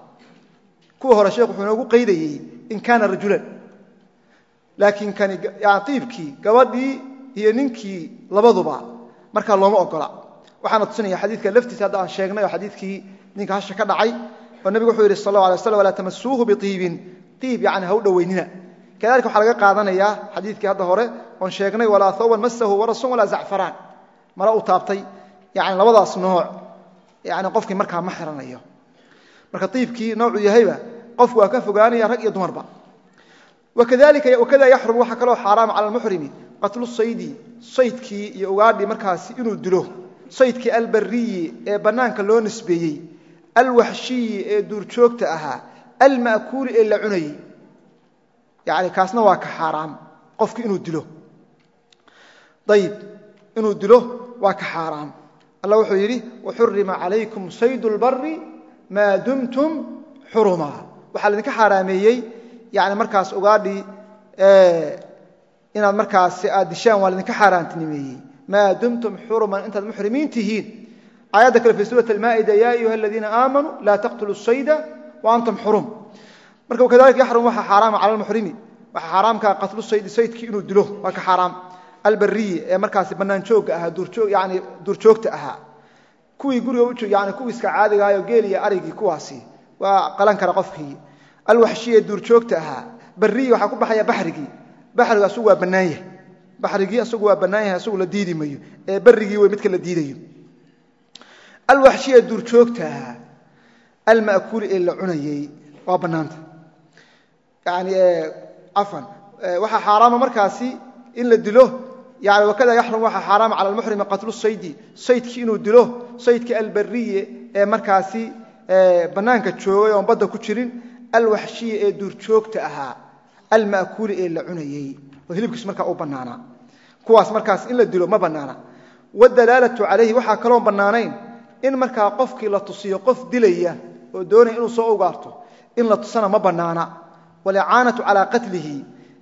kuwa hore sheekh wuxuu inoogu qaydayey in kaana rajulan laakiin kani iibkii gabadhii iyo ninkii labaduba markaa looma ogola waxaana tusinaya xadiidka laftiisa hadda aan sheegnay oo xadiidkii ninka hasha ka dhacay oo nebigu wuxuu yidhi sal اlه alay waslam walaa tamasuuhu biiibin iib yani ha u dhoweynina kadalika waxaa laga qaadanayaa xadiidkii hadda hore oon sheegnay walaa thawban masahu warasun walaa zacfaraan. Mara uu taabtay yani labadaas nooc yani qofkii markaa ma xiranayo. Marka iibkii noocuu yahayba qofku waa ka fogaanaya rag iyo dumarba. Wakada yaxrum waxaa kaloo xaaraama cala almuxrimi qatlu saydi saydkii iyo ugaadhii markaasi inuu dilo. Saydkii albariyi ee bannaanka loo nisbeeyey alwaxshiyi ee duurjoogta ahaa alma'kuuli ee la cunayey yani kaasna waa ka xaaraam. Qofki inuu dilo. Ayib inuu dilo waa ka xaaraam. Allah wuxuu yidhi waxurima calaykum saydu lbari maa dumtum xuruma. Waxaa laydinka xaaraameeyey yani markaas ugaadhii inaad markaas aad dishaan waa laydinka xaaraantinimeeyey. Maa dumtum xuruman intaad muxrimiin tihiin. Aayadda kale fi suurat almaa'ida ya ayuha aladiina aamanuu laa taqtuluu sayda wa antum xurum marka kadalika yaxrum waxaa xaaraama cala almuxrimi waxaa xaaraamka qatlu saydi saydkii inuu dilo waa ka xaaraam albariyi ee markaasi bannaan joogga ahaa yani duurjoogta ahaa. Kuwii guriga yani kuwii iska caadigahayo geel iyo arigii kuwaasi waa qalan kara qofkii. Alwaxshiyi ee duurjoogta ahaa. Bariyi waxaa ku baxaya baxrigii. Baxrigu asagu waa bannaan yahay. Baxrigii asagu waa bannaan yahay asagu la diidi ee barigii wey midka la diidayo. Alwaxshiyi ee duurjoogta ahaa. Alma'kuuli ee la cunayey waa bannaanta waxaa xaaraama markaasi in la dilo wakada yaxrum waxaa xaaraama cala almuxrimi qatlu saydi saydkii inuu dilo saydkii albariye ee markaasi bannaanka joogay oon badda ku jirin alwaxshiyi ee duurjoogta ahaa alma'kuuli ee la cunayey oo hilibkiisu markaa u bannaanaa kuwaas markaas in la dilo ma bannaana. Wadalaalatu calayhi waxaa kaloon bannaanayn in markaa qofkii la tusiyo qof dilaya oo doonaya inuu soo ugaarto in la tusana ma bannaana walicaanatu calaa qatlihi.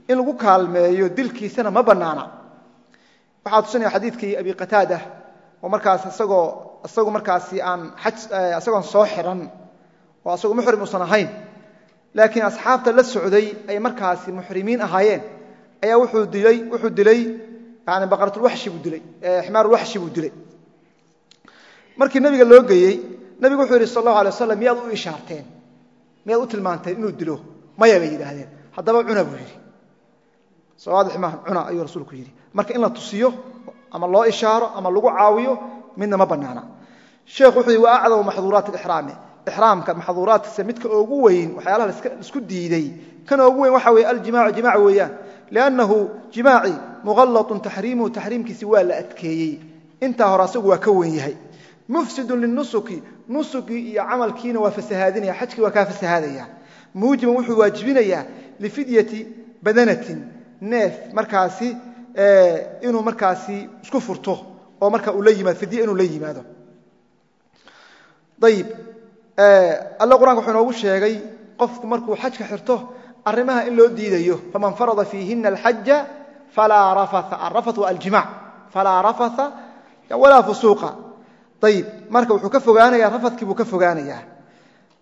In lagu kaalmeeyo dilkiisana ma bannaana. Waxaa tusinaya xadiidkii abi qataada oo markaas isagoo isagu markaasi aan xaj isagoon soo xiran oo asagu muxrim uusan ahayn. Laakiin asxaabta la socday ay markaasi muxrimiin ahaayeen. Ayaa wuxuu dilay yani baqaratulwaxshi buu dilay ximaarulwaxshi buu dilay. Markii nabiga loo geeyey nabigu wuxuu yidhi sal allahu alay waslam miyaad u ishaarteen? Miyaad u tilmaanteen inuu dilo maya bay yidhaahdeen. Haddaba cuna buu yidhi. Sawaadix maaha cuna ayuu rasuulku yidhi. Marka in la tusiyo ama loo ishaaro ama lagu caawiyo midna ma bannaana. Sheekhu wuxuu yidhi wa acdamu maxduuraati alixraami. Ixraamka maxduuraadkiisa midka ugu weyn waxyaalaha la isku diiday. Kan ugu weyn waxa weye aljimacu jimac weeyaan. Liannahu jimaaci muqallatun taxriimuhu taxriimkiisi waa la adkeeyey. Intaa hore asagu waa ka wen yahay. Mufsidun linusuki nusukii iyo camalkiina waa fasahaadinaya xajkii waa kaa fasahaadaya muujiban wuxuu waajibinayaa lifidyati badanatin neef markaasi inuu markaasi isku furto oo marka uu la yimaado fidye inuu la yimaado. Ayib alle qur'anka wuxuu inoogu sheegay qofku markuu xajka xirto arrimaha in loo diidayo faman farada fiihina alxaja falaa rafatha arafat waa aljimac falaa rafatha walaa fusuuqa. Ayib marka wuxuu ka fogaanaya rafadkii buu ka fogaanayaa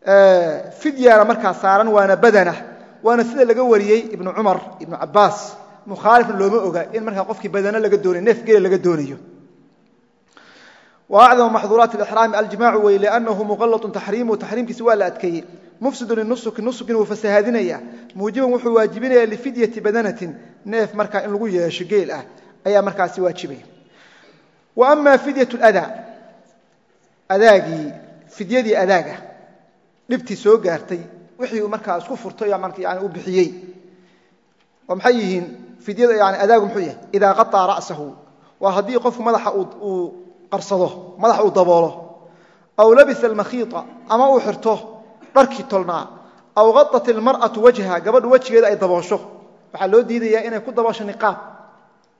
fidyana markaa saaran waana badana waana sida laga wariyey ibnu cumar ibnu cabaas mukhaalifna looma oga in markaa qofkii badana laga doonayo neef gela laga doonayo. Acdam maxduuraat raami aljimaacu wey lanahu muqalaun taxriimu taxriimkiisa waa la adkeeyey. Mufsidu linusuki nusukin wuu fasahaadinaya. Muujiban wuxuu waajibinaya lifidyati badanatin neef markaa in lagu yeesho geel ah ayaa markaasi waajibaya. Wa ama fidya ada adaagii fidyadii adaaga dhibtii soo gaartay wixii markaa isku furtay yani u bixiyey. Oo maxay yihiin fidyada yani adaagu muxuu yahay? Idaa qaطaa ra'sahu. Waa haddii qofku madaxa uu qarsado madax uu daboolo aw labisa almakhiita ama uu xirto dharkii tolnaa aw qaطat ilmar'atu wajha gabadhu wejigeeda ay daboosho. Waxaa loo diidayaa inay ku daboosho niqaab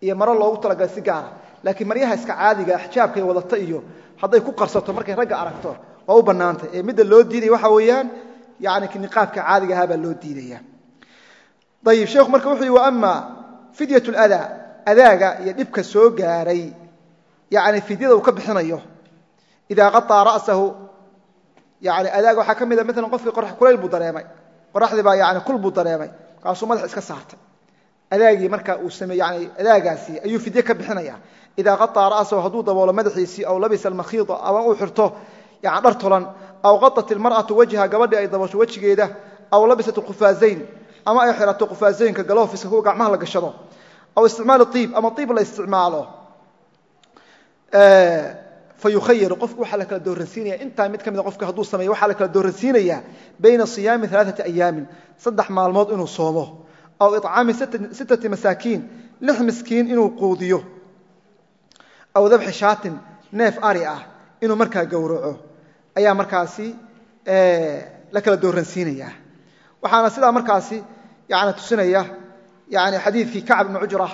iyo maro loogu talagalay si gaara. Laakiin maryaha iska caadiga xijaabkay wadata iyo hadday ku qarsato markay ragga aragto waa u banaantay ee midda loo diidaya waxa weeyaan yani niqaabka caadiga ahaa baa loo diidaya. Ayib sheekhu marka wuxuu yihi waama fidyat ladaa adaaga iyo dhibka soo gaaray yani fidyada uu ka bixinayo. Idaa qaطaa ra'sahu yani adaaga waxaa ka mida maala qofkii qorax kulayl buu dareemay. Qoraxdii baa yani kul buu dareemay. Kaasuu madax iska saartay. Adaagii marka uu samey yani adaagaasi ayuu fidye ka bixinaya idaa qaطaa ra'sahu hadduu daboolo madaxiisii aw labisa almakhiida ama uu xirto yani dhar tolan aw qatat ilmar'atu wajha gabadhii ay dabasho wejigeeda aw labisat khufaazayn ama ay xirato khufaazaynka galofiska kuwa gacmaha la gashado aw isticmaal iib ama iib la isticmaalo. Fa yukhayar qofku waxaa la kala dooransiinaya intaa mid ka mid ah qofka hadduu sameeyo waxaa la kala dooransiinayaa bayna siyaami alaaata ayaamin saddex maalmood inuu soomo aw icaami sittati masaakiin lix miskiin inuu quudiyo aw dabxi shaatin neef ari ah inuu markaa gowraco ayaa markaasi la kala dooransiinaya. Waxaana sidaa markaasi yani tusinaya yani xadiidkii kacb ibni cujra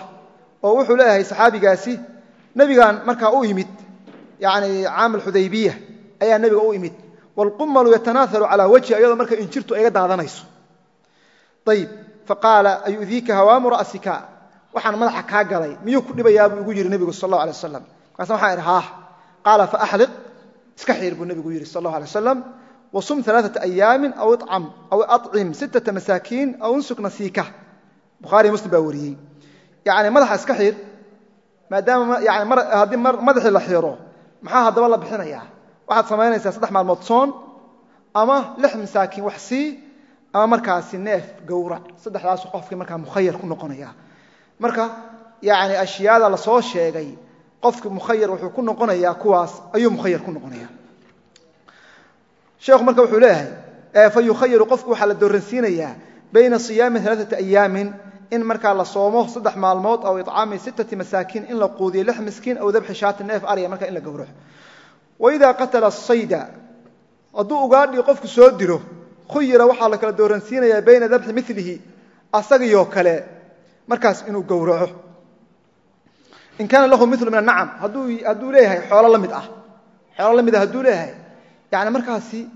oo wuxuu leeyahay saxaabigaasi nebigan markaa u imid yani caam alxudaybiya ayaa nebiga u imid wاlqumalu yatanaahalu calaa wajhi iyadoo marka injirtu ayga daadanayso. Ayib faqaala ayudiika hawaamu ra'sika? Waxaan madaxa kaa galay. Miyuu ku dhibayaa buu igu yidhi nebigu sal اllah alay waslam markaasa waxaan idhi haah. Qaala faaxliq iska xiir buu nebigu yidhi sal اllah alay wasalam wasum alaaata ayaami aw icam aw acim sittata masaakiin aw unsuk nasiika bukhaari muslim baa wariyey. Yani madaxa iska xiir maadaama yani haddii madaxii la xiiro maxaa haddaba la bixinayaa waxaad samaynaysaa saddex maalmood soon ama lix masaakiin wax sii ama markaasi neef gowrac saddexdaasu qofkii markaa mukhayar ku noqonaya. Marka yani ashyaada la soo sheegay qofki mukhayar wuxuu ku noqonayaa kuwaas ayuu mukhayar ku noqonaya sheekhu marka wuxuu leeyahay fa yukhayaru qofku waxaa la dooransiinayaa bayna siyaami alaaثati ayaamin in markaa la soomo saddex maalmood aw iطcaami sittati masaakiin in la quudiyo lix miskiin aw dabxi shaati neef arya marka in la gowraco. Waidaa qatala sayda hadduu ugaadhii qofku soo dilo khuyira waxaa la kala dooransiinayaa bayna dabxi milihi asagiyoo kale markaas inuu gowraco in kaana lahu milu min anacam hadduu leeyahay xoolo la mid ah. Xoolo la mid ah leeyahay. Yani markaasi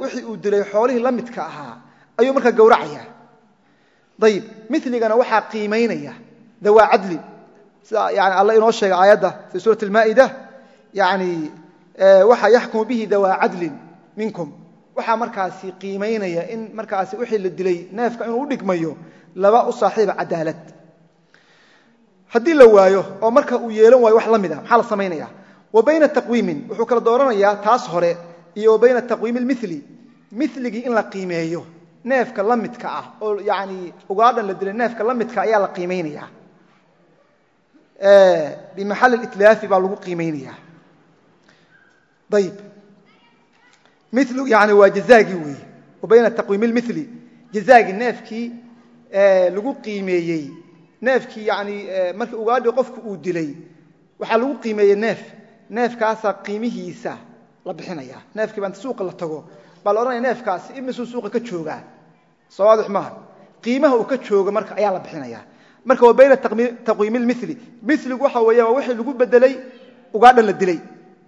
wixii uu dilay xoolihii la ahaa ayuu markaa gowracaya. Ayib miligana waxaa qiimaynaya dawaa cadlin sida alla inoo sheegay aayadda fii suurati اlmaa'ida yani waxa yaxkumu bihi dawaa cadlin minkum. Waxaa markaasi qiimaynaya in markaasi wixii la dilay neefka inuu u dhigmayo laba u saaxiiba cadaalad haddii la waayo oo marka uu yeelan waayo wax la mid a maxaa la samaynaya wa bayna taqwiimin. Wuxuu kala dooranayaa taas hore iyo wa bayna taqwiimi اlmili miligii in la qiimeeyo neefka la midka ah oo yani ugaadhan la dilay neefka la midka ayaa la qiimaynaya bimaxal itlaafi baa lagu qiimaynaya milu yani waa jazaagii weeye. Wa bayna taqwiimi اlmili jazaagii neefkii lagu qiimeeyey neefkii yani markii ugaadhi qofku uu dilay waxaa lagu qiimeeyey neef. Neefkaasaa qiimihiisa la bixinaya. Neefkii baa suuqa la tago. Baa la odhanaya neefkaasi imisuu suuqa ka joogaa? Soo waadix qiimaha uu ka joogo marka ayaa la bixinaya. Marka waa bayna taqwiimi lmili miligu waxa weeya waa wixii lagu bedelay ugaadhan la dilay.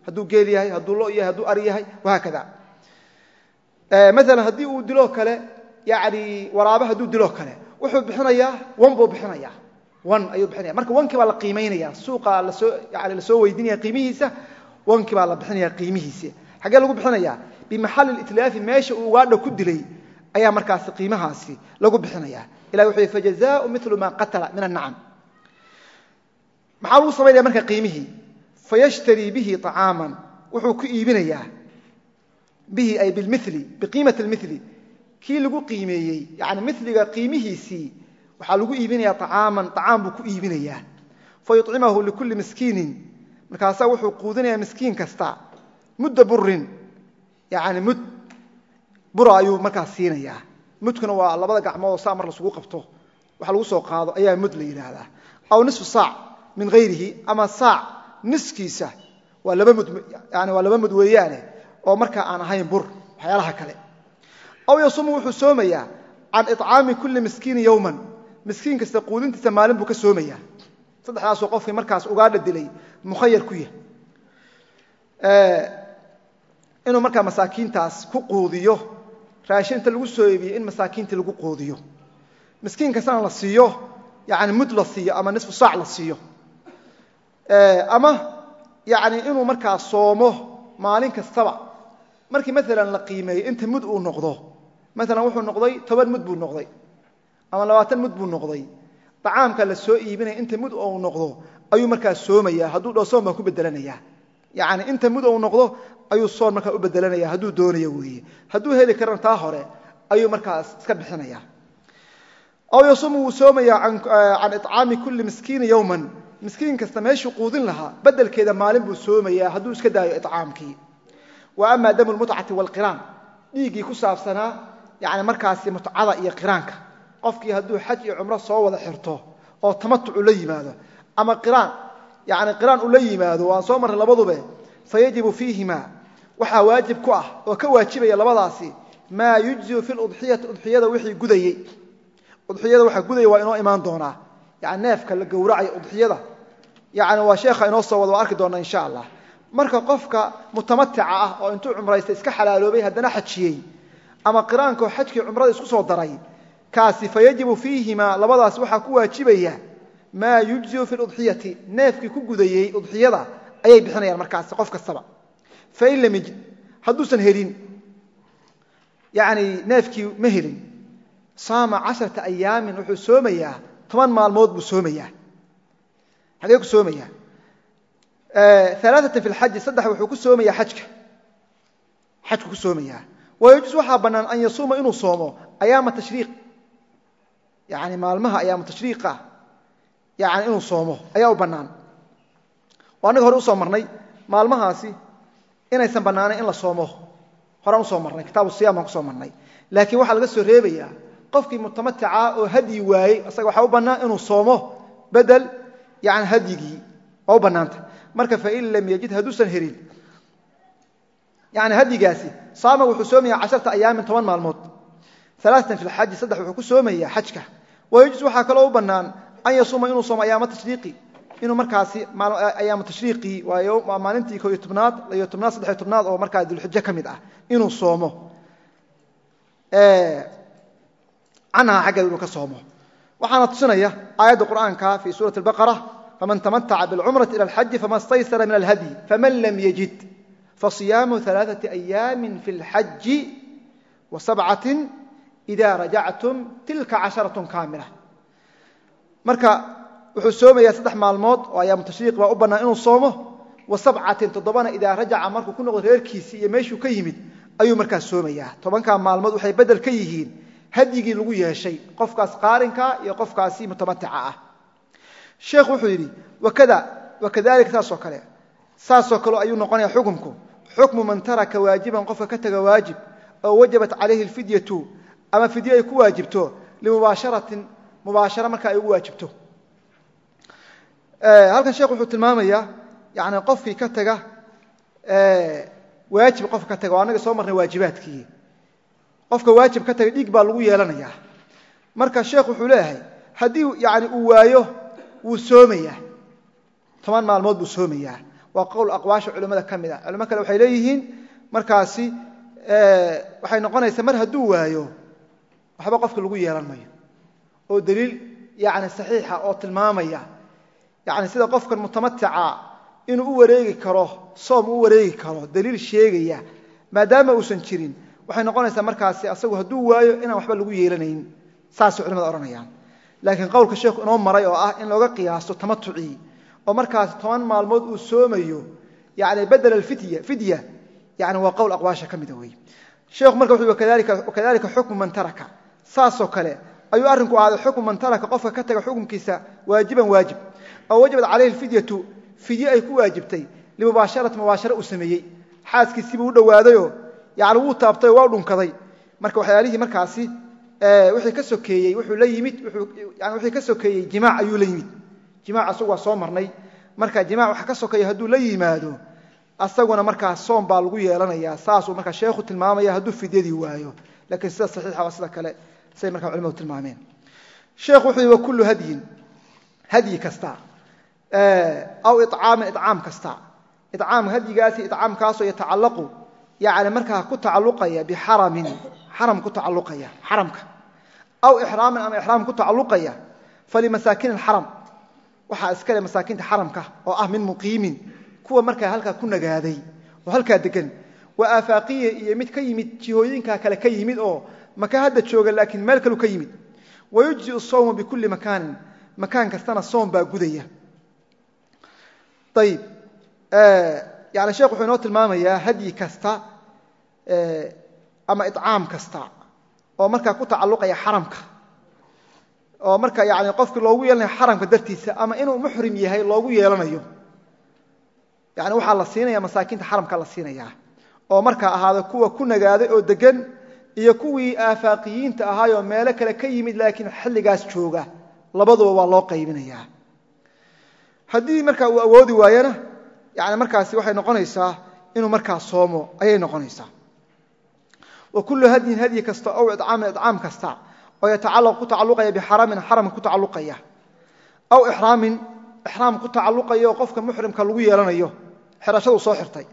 Hadduu geel yahay hadduu lo yahay hadduu ari yahay wahaakada maalan haddii uu diloo kale yani waraabe hadduu diloo kale wuxuu bixinayaa wan buu bixinaya wan ayuu bixinaya. Marka wankii baa la qiimaynaya suuqa la soo yani la soo weydinaya qiimihiisa wankii baa la bixinaya qiimihiisa. Xaggee lagu bixinaya? Bimaxalli litlaafi meesha uu ugaadha ku dilay ayaa markaasi qiimahaasi lagu bixinaya. Ilahi wuxuu yhi fajazaau milu maa qatala min annacam maxaa lagu samaynaya marka qiimihii fayashtarii bihi طacaaman wuxuu ku iibinayaa bihi ay bilmili biqiimati lmili kii lagu qiimeeyey yani miliga qiimihiisii waxaa lagu iibinaya acaaman acaam buu ku iibinayaa. Fayucimahu likulli miskiinin. Markaasaa wuxuu quudinayaa miskiin kasta. Mudda burin yani mud. Bura ayuu markaas siinayaa. Mudkuna waa labada gacmood oo saa mar lasugu qabto. Waxa lagu soo qaado ayaa mud la yidhaahdaa. Aw nisfu saac min hayrihi ama saac niskiisa. Waa laba mud yani waa laba mud weeyaane oo markaa aan ahayn bur. Waxyaalaha kale. Aw yasuumu wuxuu soomayaa can iطcaami kulli miskiini yowman miskiin kasta quudintiisa maalin buu ka soomayaa. Saddexdaasoo qofkii markaas ugaadha dilay mukhayar ku yahay. Inuu markaa masaakiintaas ku quudiyo raashinta lagu soo eebiye in masaakiinta lagu quudiyo. Miskiin kastana la siiyo yani mud la siiyo ama nisfu saac la siiyo. Ama yani inuu markaa soomo maalin kastaba. Markii maalan la qiimeeyo inta mud uu noqdo maalan wuxuu noqday toban mud buu noqday ama labaatan mud buu noqday. Acaamka la soo iibinaya inta mud u noqdo ayuu markaa soomaya hadduu dho soon baa ku bedelanaya yani inta mud u noqdo ayuu soon markaa u bedelanaya hadduu doonaya weeye. Hadduu heli karana taa hore ayuu markaas iska bixinaya. Aw yasuumu wuu soomaya can eh, icaami kuli miskiini yowman miskiin kasta meeshuu quudin lahaa bedelkeeda maalin buu soomaya hadduu iska daayo icaamkii wa ama damu lmutcati waalqiraan dhiiggii ku saabsanaa yani markaasi mutcada iyo qiraanka qofkii hadduu xaj iyo cumro soo wada xirto oo tamatuc ula yimaado ama qiraan yani qiraan ula yimaado waan soo marray labadube fayajibu fiihima. Waxaa waajib ku ah oo ka waajibaya labadaasi maa yujziu fi ludxiyati udxiyada wixii gudayey udxiyada waxaa gudaya waa inoo imaan doonaa. Yani neefka la gowracayo udxiyada yani waa sheekha inoo soo wada waa arki doonaa insha allah. Marka qofka mutamatica ah oo intuu cumraystay iska xalaaloobay haddana xajiyey ama qiraankaoo xajkii cumrada isku soo daray kaasi fayajibu fiihima labadaas waxaa ku waajibaya maa yujziu fi ludxiyati neefkii ku gudayey udxiyada ayay bixinayaan markaasi qof kastaba. Fain lam yajid hadduusan helin yani neefkii ma helin saama casharata ayaamin wuxuu soomayaa toban maalmood buu soomayaa. Xagee ku soomayaa? Alaaatan fi lxaji saddex wuxuu ku soomayaa xajka. Xajku ku soomayaa. Wayajuz waxaa bannaan an yasuuma inuu soomo ayaama tashriiq yani maalmaha ayaama tashriiqa yani inuu soomo ayaa u bannaan. Oo annaga hore u soo marnay. Maalmahaasi inaysan bannaanayn in la soomo. Horaan u soo marnay kitaabu siyam baan ku soo marnay. Laakiin waxaa laga soo reebayaa qofkii mutamatica oo hadyi waayey isaga waxaa u bannaan inuu soomo bedel yani hadyigii waa u bannaanta. Marka fain lam yajid hadduusan helin yani hadyigaasi saama wuxuu soomaya casharta ayaamin toban maalmood alaatan fi lxaji saddex wuxuu ku soomayaa xajka. Wayajuz waxaa kaloo u bannaan an yasuuma inuu soomo ayaama tashriiqi. Inuu markaasi ayaamu tashriiqii waa maalintii ko iyo tobnaad iyo tobnaad saddexiyo tobnaad oo markaa dulxijo ka mid ah inuu soomo. Canhaa xaggeeda inuu ka soomo. Waxaana tusinaya aayadda qur'aanka fii suurati albaqara faman tamataca bilcumrati ila alxaji fama staysara min alhadyi faman lam yajid fasiyaamu alaaثati ayaami fi اlxaji wa sabcatin ida rajactum tilka casharatun kaamila marka wuxuu soomayaa saddex maalmood oo ayaamu tashriiq baa u bannaan inuu soomo wa sabcatin toddobana idaa rajaca markuu ku noqdo reerkiisii iyo meeshuu ka yimid ayuu markaas soomayaa tobankaa maalmood waxay bedel ka yihiin hadyigii lagu yeeshay qofkaas qaarinka iyo qofkaasi mutamatica ah sheekhu wuxuu yidhi wakada wakadalika saasoo kale saasoo kale ayuu noqonaya xukumku xukmu man taraka waajiban qofka ka taga waajib oo wajabat calayhi alfidyatu ama fidye ay ku waajibto limubaasharatin mubaashara marka ay ugu waajibto. Halkan sheekh wuxuu tilmaamayaa yani qofkii ka taga waajib qofka ka taga oo annaga soo marnay waajibaadkii. Qofka waajib ka taga dhiig baa lagu yeelanayaa. Marka sheekh wuxuu leeyahay haddii yani uu waayo wuu soomayaa toban maalmood buu soomayaa waa qowl aqwaasha culimmada ka mid a culimo kale waxay leeyihiin markaasi waxay noqonaysaa mar hadduu waayo waxba qofka lagu yeelan mayo oo daliil yani saxiixa oo tilmaamaya. Yani sida qofkan mutamatica inuu u wareegi karo soom u wareegi karo daliil sheegaya maadaama uusan jirin waxay noqonaysaa markaasi asagu hadduu waayo inaan waxba lagu yeelanayn saasay culimada odhanayaan. Laakiin qowlka sheekhu inoo maray oo ah in looga qiyaasto tamatucii oo markaasi toban maalmood uu soomayo yani bedel alfidya fidya yani waa qowl aqwaasha ka mida wey sheekhu marka wuxu wakadalika xukmu man taraka saasoo kale ayuu arrinku ahaaday xukmu man taraka qofka ka taga xukunkiisa waajiban waajib. Oo wajabat calayhi fidyatu fidye ay ku waajibtay limubaasharati mubaashare uu sameeyey. Xaaskiisiibuu u dhowaadayoo yani wuu taabtay oo waa dhunkaday. Marka waxyaalihii markaasi wixii ka sokeeyey wuxuu la yimid wixii ka sokeeyey jimaac ayuu la yimid. Jimaac asagu waa soo marnay. Marka jimaac waxa ka sokeeya hadduu la yimaado asaguna markaa soom baa lagu yeelanayaa saasuu markaa sheekhu tilmaamaya hadduu fidyadii waayo. Lakiin sida saxiixa waa sida kale siday markaa culimadu tilmaameen. Sheekhu wuxuu yihi wa kullu hadyin. Hadyi kasta. Aw icaamin icaam kasta. Icaam hadyigaasi icaamkaasoo yatacallaqu. Yani markaa ku tacalluqaya bixaramin. Xaram ku tacalluqaya xaramka. Aw ixraamin ama ixraam ku tacalluqaya falimasaakin alxaram. Waxaa iskale masaakinta xaramka oo ah min muqiimin. Kuwa markaa halkaa ku nagaaday oo halkaa degan wa aafaaqiya iyo mid ka yimid jihooyinkaa kale ka yimid oo maka hadda jooga laakiin meel kalu ka yimid. Wayujziu sawmu bikulli makaanin makaan kastana soom baa gudaya. Ayib yani sheekh wuxuu inoo tilmaamayaa hadyi kasta ama icaam kasta oo markaa ku tacalluqaya xaramka. Oo marka yani qofkii loogu yeelanayo xaramka dartiisa ama inuu muxrim yahay loogu yeelanayo. Yani waxaa la siinaya masaakiinta xaramka la siinayaa. Oo markaa ahaada kuwa ku nagaaday oo degan iyo kuwii aafaaqiyiinta ahaayoo meelo kale ka yimid laakiin xilligaas jooga. Labaduba waa loo qaybinayaa. Haddii markaa uu awoodi waayana yani markaasi waxay noqonaysaa inuu markaa soomo ayay noqonaysaa. Wa kullu hadyin hadyi kasta ow icaamin icaam kasta oo yatacalaq ku tacalluqaya bixaramin xaram ku tacalluqaya. Aw ixraamin ixraam ku tacalluqaya oo qofka muxrimka lagu yeelanayo xirashaduu soo xirtay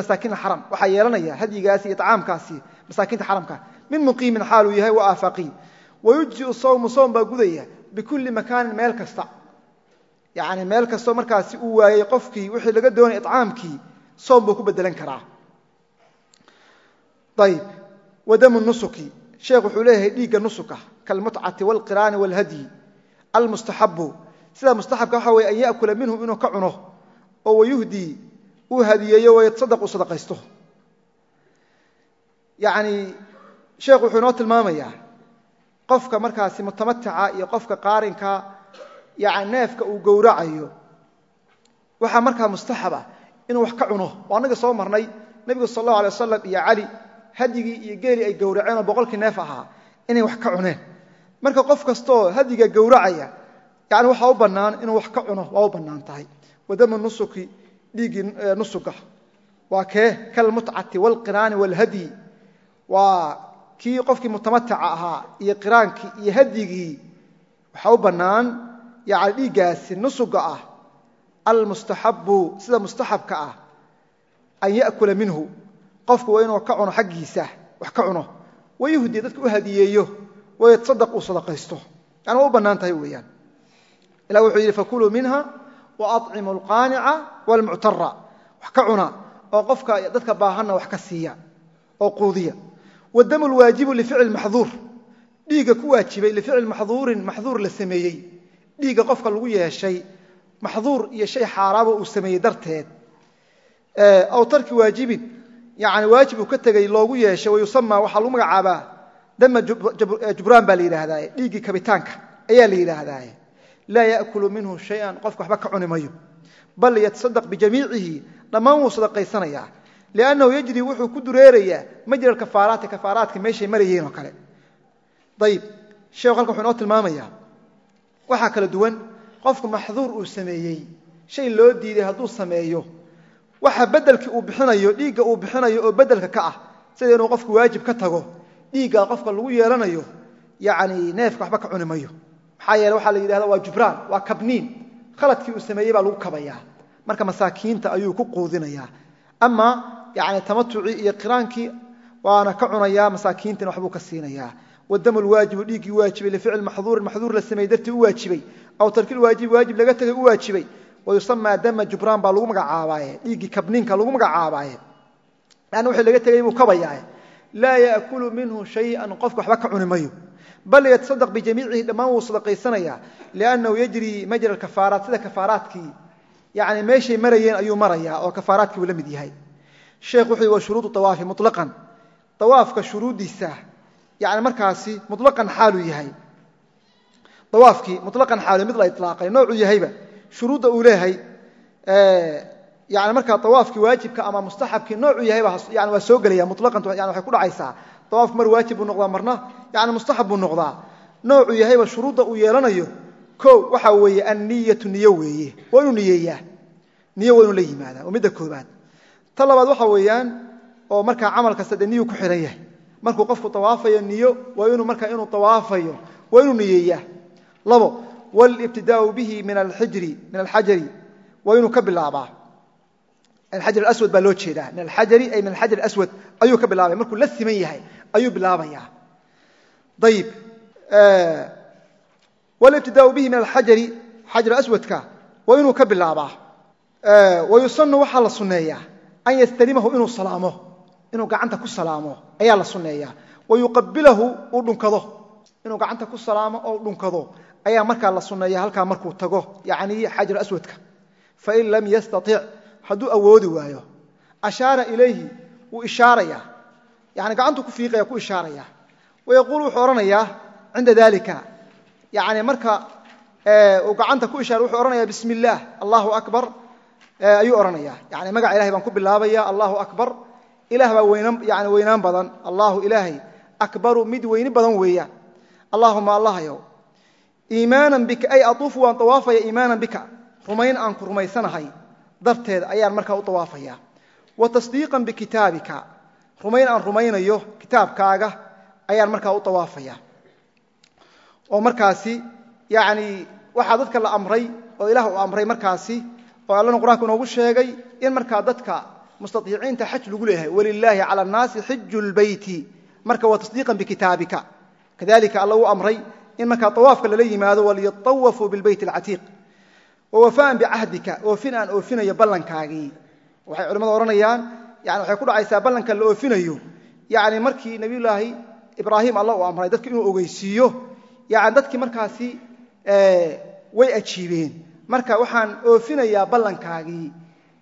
masaakin aram waxaa yeelanaya hadyigaasi iyo acaamkaasi masaakinta xaramka min muqiimin xaaluu yahay wa aafaaqiy wayujiu sawmu soom baa gudaya bikulli makaanin meel kasta yani meel kastoo markaasi uu waayey qofkii wixii laga doonaya icaamkii soom buu ku bedelan karaa ayb wadamu nusuki sheekh wuxuu leeyahay dhiigga nusuka kalmutcati wاlqiraani wاlhadyi almustaxabu sida mustaxabka waxa wey an yakula minhu inuu ka cuno oo wayuhdii uu hadiyeeyo wayatasadaq uu sadaqaysto. Yani sheekh wuxuu inoo tilmaamayaa qofka markaasi mutamatica iyo qofka qaarinka yani neefka uu gowracayo waxaa markaa mustaxaba inuu wax ka cuno. Oo annaga soo marnay nebigu sal allahu alay wasalam iyo cali hadyigii iyo geelii ay gowraceen oo boqolkii neef ahaa inay wax ka cuneen. Marka qof kastaoo hadyiga gowracaya yani waxaa u bannaan inuu wax ka cuno waa u bannaan tahay. Wadamu nusuki dhiiggii nusuga waa kee kalmucati wاlqiraani wاlhadyi waa kii qofkii mutamataca ahaa iyo qiraankii iyo hadyigii waxaa u bannaan yani dhiiggaasi nusuga ah almustaxabu sida mustaxabka ah an yakula minhu. Qofku waa inuu ka cuno xaggiisa wax ka cuno. Wayuhdi dadka u hadiyeeyo waysadaq uu sadaqaysto. Yani waa u bannaan tahay weeyaan. Ilah wuxuu yidhi fakuluu minha waacimuu alqaanica wاlmuctara wax ka cuna oo qofka dadka baahanna wax ka siiya oo quudiya wadamu lwaajibu lificli maxduur dhiigga ku waajibay lificli maxduurin maxduur la sameeyey dhiigga qofka lagu yeeshay maxduur iyo shay xaaraabo uu sameeyey darteed aw tarki waajibin yani waajib uu ka tegey loogu yeeshay wayusama waxaa lagu magacaabaa dama jubraan baa la yidhaahdaye dhiiggii kabitaanka ayaa la yidhaahdaaye laa yaأkulu minhu shayئa qofka waxba ka cuni mayo. Bal yatasadaq bijamiicihi dhammaan wuu sadaqaysanayaa. Liannahu yajri wuxuu ku dureerayaa majra kafaaraati kafaaraadka meeshay marayeen oo kale. Ayib sheekhu halkan wuxuu inoo tilmaamayaa waxaa kala duwan qofku maxduur uu sameeyey shay loo diiday hadduu sameeyo waxa bedelkii uu bixinayo dhiigga uu bixinayo oo bedelka ka ah sida inuu qofku waajib ka tago dhiiggaa qofka lagu yeelanayo yani neefka waxba ka cuni mayo maxaa yeele waxaa la yidhahda waa jubraan waa kabniin. Khaladkii uu sameeyey baa lagu kabayaa. Marka masaakiinta ayuu ku quudinayaa. Ama yani tamatucii iyo qiraankii waana ka cunayaa masaakiintina waxbuu ka siinayaa. Wadamu lwaajibu dhiiggii waajibay lificli maxduurin maxduur la sameeyey dartii u waajibay. Aw tarkilwaajibi waajib laga tegay u waajibay. Wayusamaa dama jubraan baa lagu magacaabaaye. Dhiiggii kabniinka lagu magacaabaaye. Lanna wixii laga tegay buu kabayaaye laa yaakulu minhu shayan qofka waxba ka cuni mayo bal yatasadaq bijamiicihi dhammaan wuu sadaqaysanayaa liannahu yajri majra kafaaraat sida kafaaraadkii yani meeshay marayeen ayuu marayaa oo kafaaraadkii uu la mid yahay. Sheekh wuxuu wa shuruudu awaafi mulaqan awaafka shuruuddiisa yani markaasi mulaqan xaaluu yahay. Awaafkii mulaqan xaalu mid la ilaaqay noocuu yahayba shuruudda uu leeyahay yani markaa awaafkii waajibka ama mustaxabkii noocuu yahayba yani waa soo gelaya mulaqan yani waxay ku dhacaysaa awaafku mar waajib buu noqdaa marna? Yani mustaxab buu noqdaa. Noocuu yahayba shuruudda uu yeelanayo o waxaa weeye anniyatu niyo weeye. Waa inuu niyeeyaa. Niyo waa inuu la yimaadaa. Oo midda koobaad ta labaad waxa weeyaan oo markaa camal kasta dee niyuu ku xihan yahay. Markuu qofku awaafayo niyo waa inuu waa waa alxajar aswad baa loo jeedaa. Min alxajari ay min alxajar aswad ayuu ka bilaabaya markuu la siman yahay ayuu bilaabayaa ayib wlibtidaau bihi min alxajari xajar aswadka waa inuu ka bilaabaa. Wayusanu waxaa la sunneeyaa an yastalimahu inuu salaamo inuu gacanta ku salaamo ayaa la sunneeyaa. Wayuqabilahu uu dhunkado. Inuu gacanta ku salaamo oo dhunkado ayaa markaa la sunneeya halkaa markuu tago yani xajar aswadka fain lam yastatic hadduu awoodi waayo ashaara ilayhi wuu ishaaraya yani gacantuu ku fiiqaya ku ishaaraya wayaquulu wuxuu odhanayaa cinda dalika yani marka uu gacanta ku ishaara wuxuu odhanaya bismi illaah allahu akbar. Ayuu odhanaya yani magaca ilahay baan ku bilaabaya allahu akbar. Ilah baa yani weynaan badan. Allahu ilaahay akbaru mid weyni badan weeyaan allahuma allahyow iimaanan bika ay atuufu waan awaafaya iimaanan bika. Rumayn aan ku rumaysanahay darteed ayaan markaa u awaafaya wa tasdiiqan bikitaabika rumayn aan rumaynayo kitaabkaaga ayaan markaa u awaafaya oo markaasi yani waxaa dadka la amray oo ilaah uu amray markaasi oo allana qur'anku inoogu sheegay in markaa dadka mustaiiciinta xaj lagu leeyahay. Walilaahi cala annaasi xiju lbeyti marka waa tasdiiqan bikitaabika kadalika alla uu amray in markaa awaafka lala yimaado waliyatawafuu bilbeyt alcatiiq wawafaan bicahdika oofin aan oofinayo ballankaagii. Waxay culimmadu odhanayaan yani waxay ku dhacaysaa ballanka la oofinayo. Yani markii nebiyulaahi ibraahim alla uu amray dadka inuu ogeysiiyo yani dadkii markaasi way ajiibeen. Marka waxaan oofinayaa ballankaagii.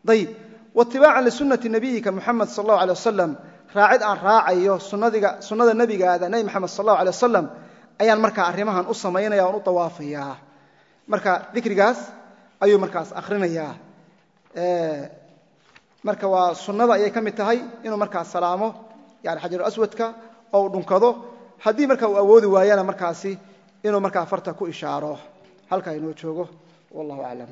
Ayib waitibaacan lisunati nabiyika muxamed sal allahu alay raacid aan raacayo sunnada nebigaada nebi moxamed sal allahu alay ayaan markaa arrimahan u samaynaya oan u dawaafayaa marka dikrigaas ayuu markaas akhrinayaa. Marka waa sunnada ayay ka mid tahay inuu markaas salaamo yani xajarul aswadka oo uu dhunkado. Haddii marka uu awoodi waayana markaasi inuu markaa farta ku ishaaro. Halkaa inoo joogo wallahu aclam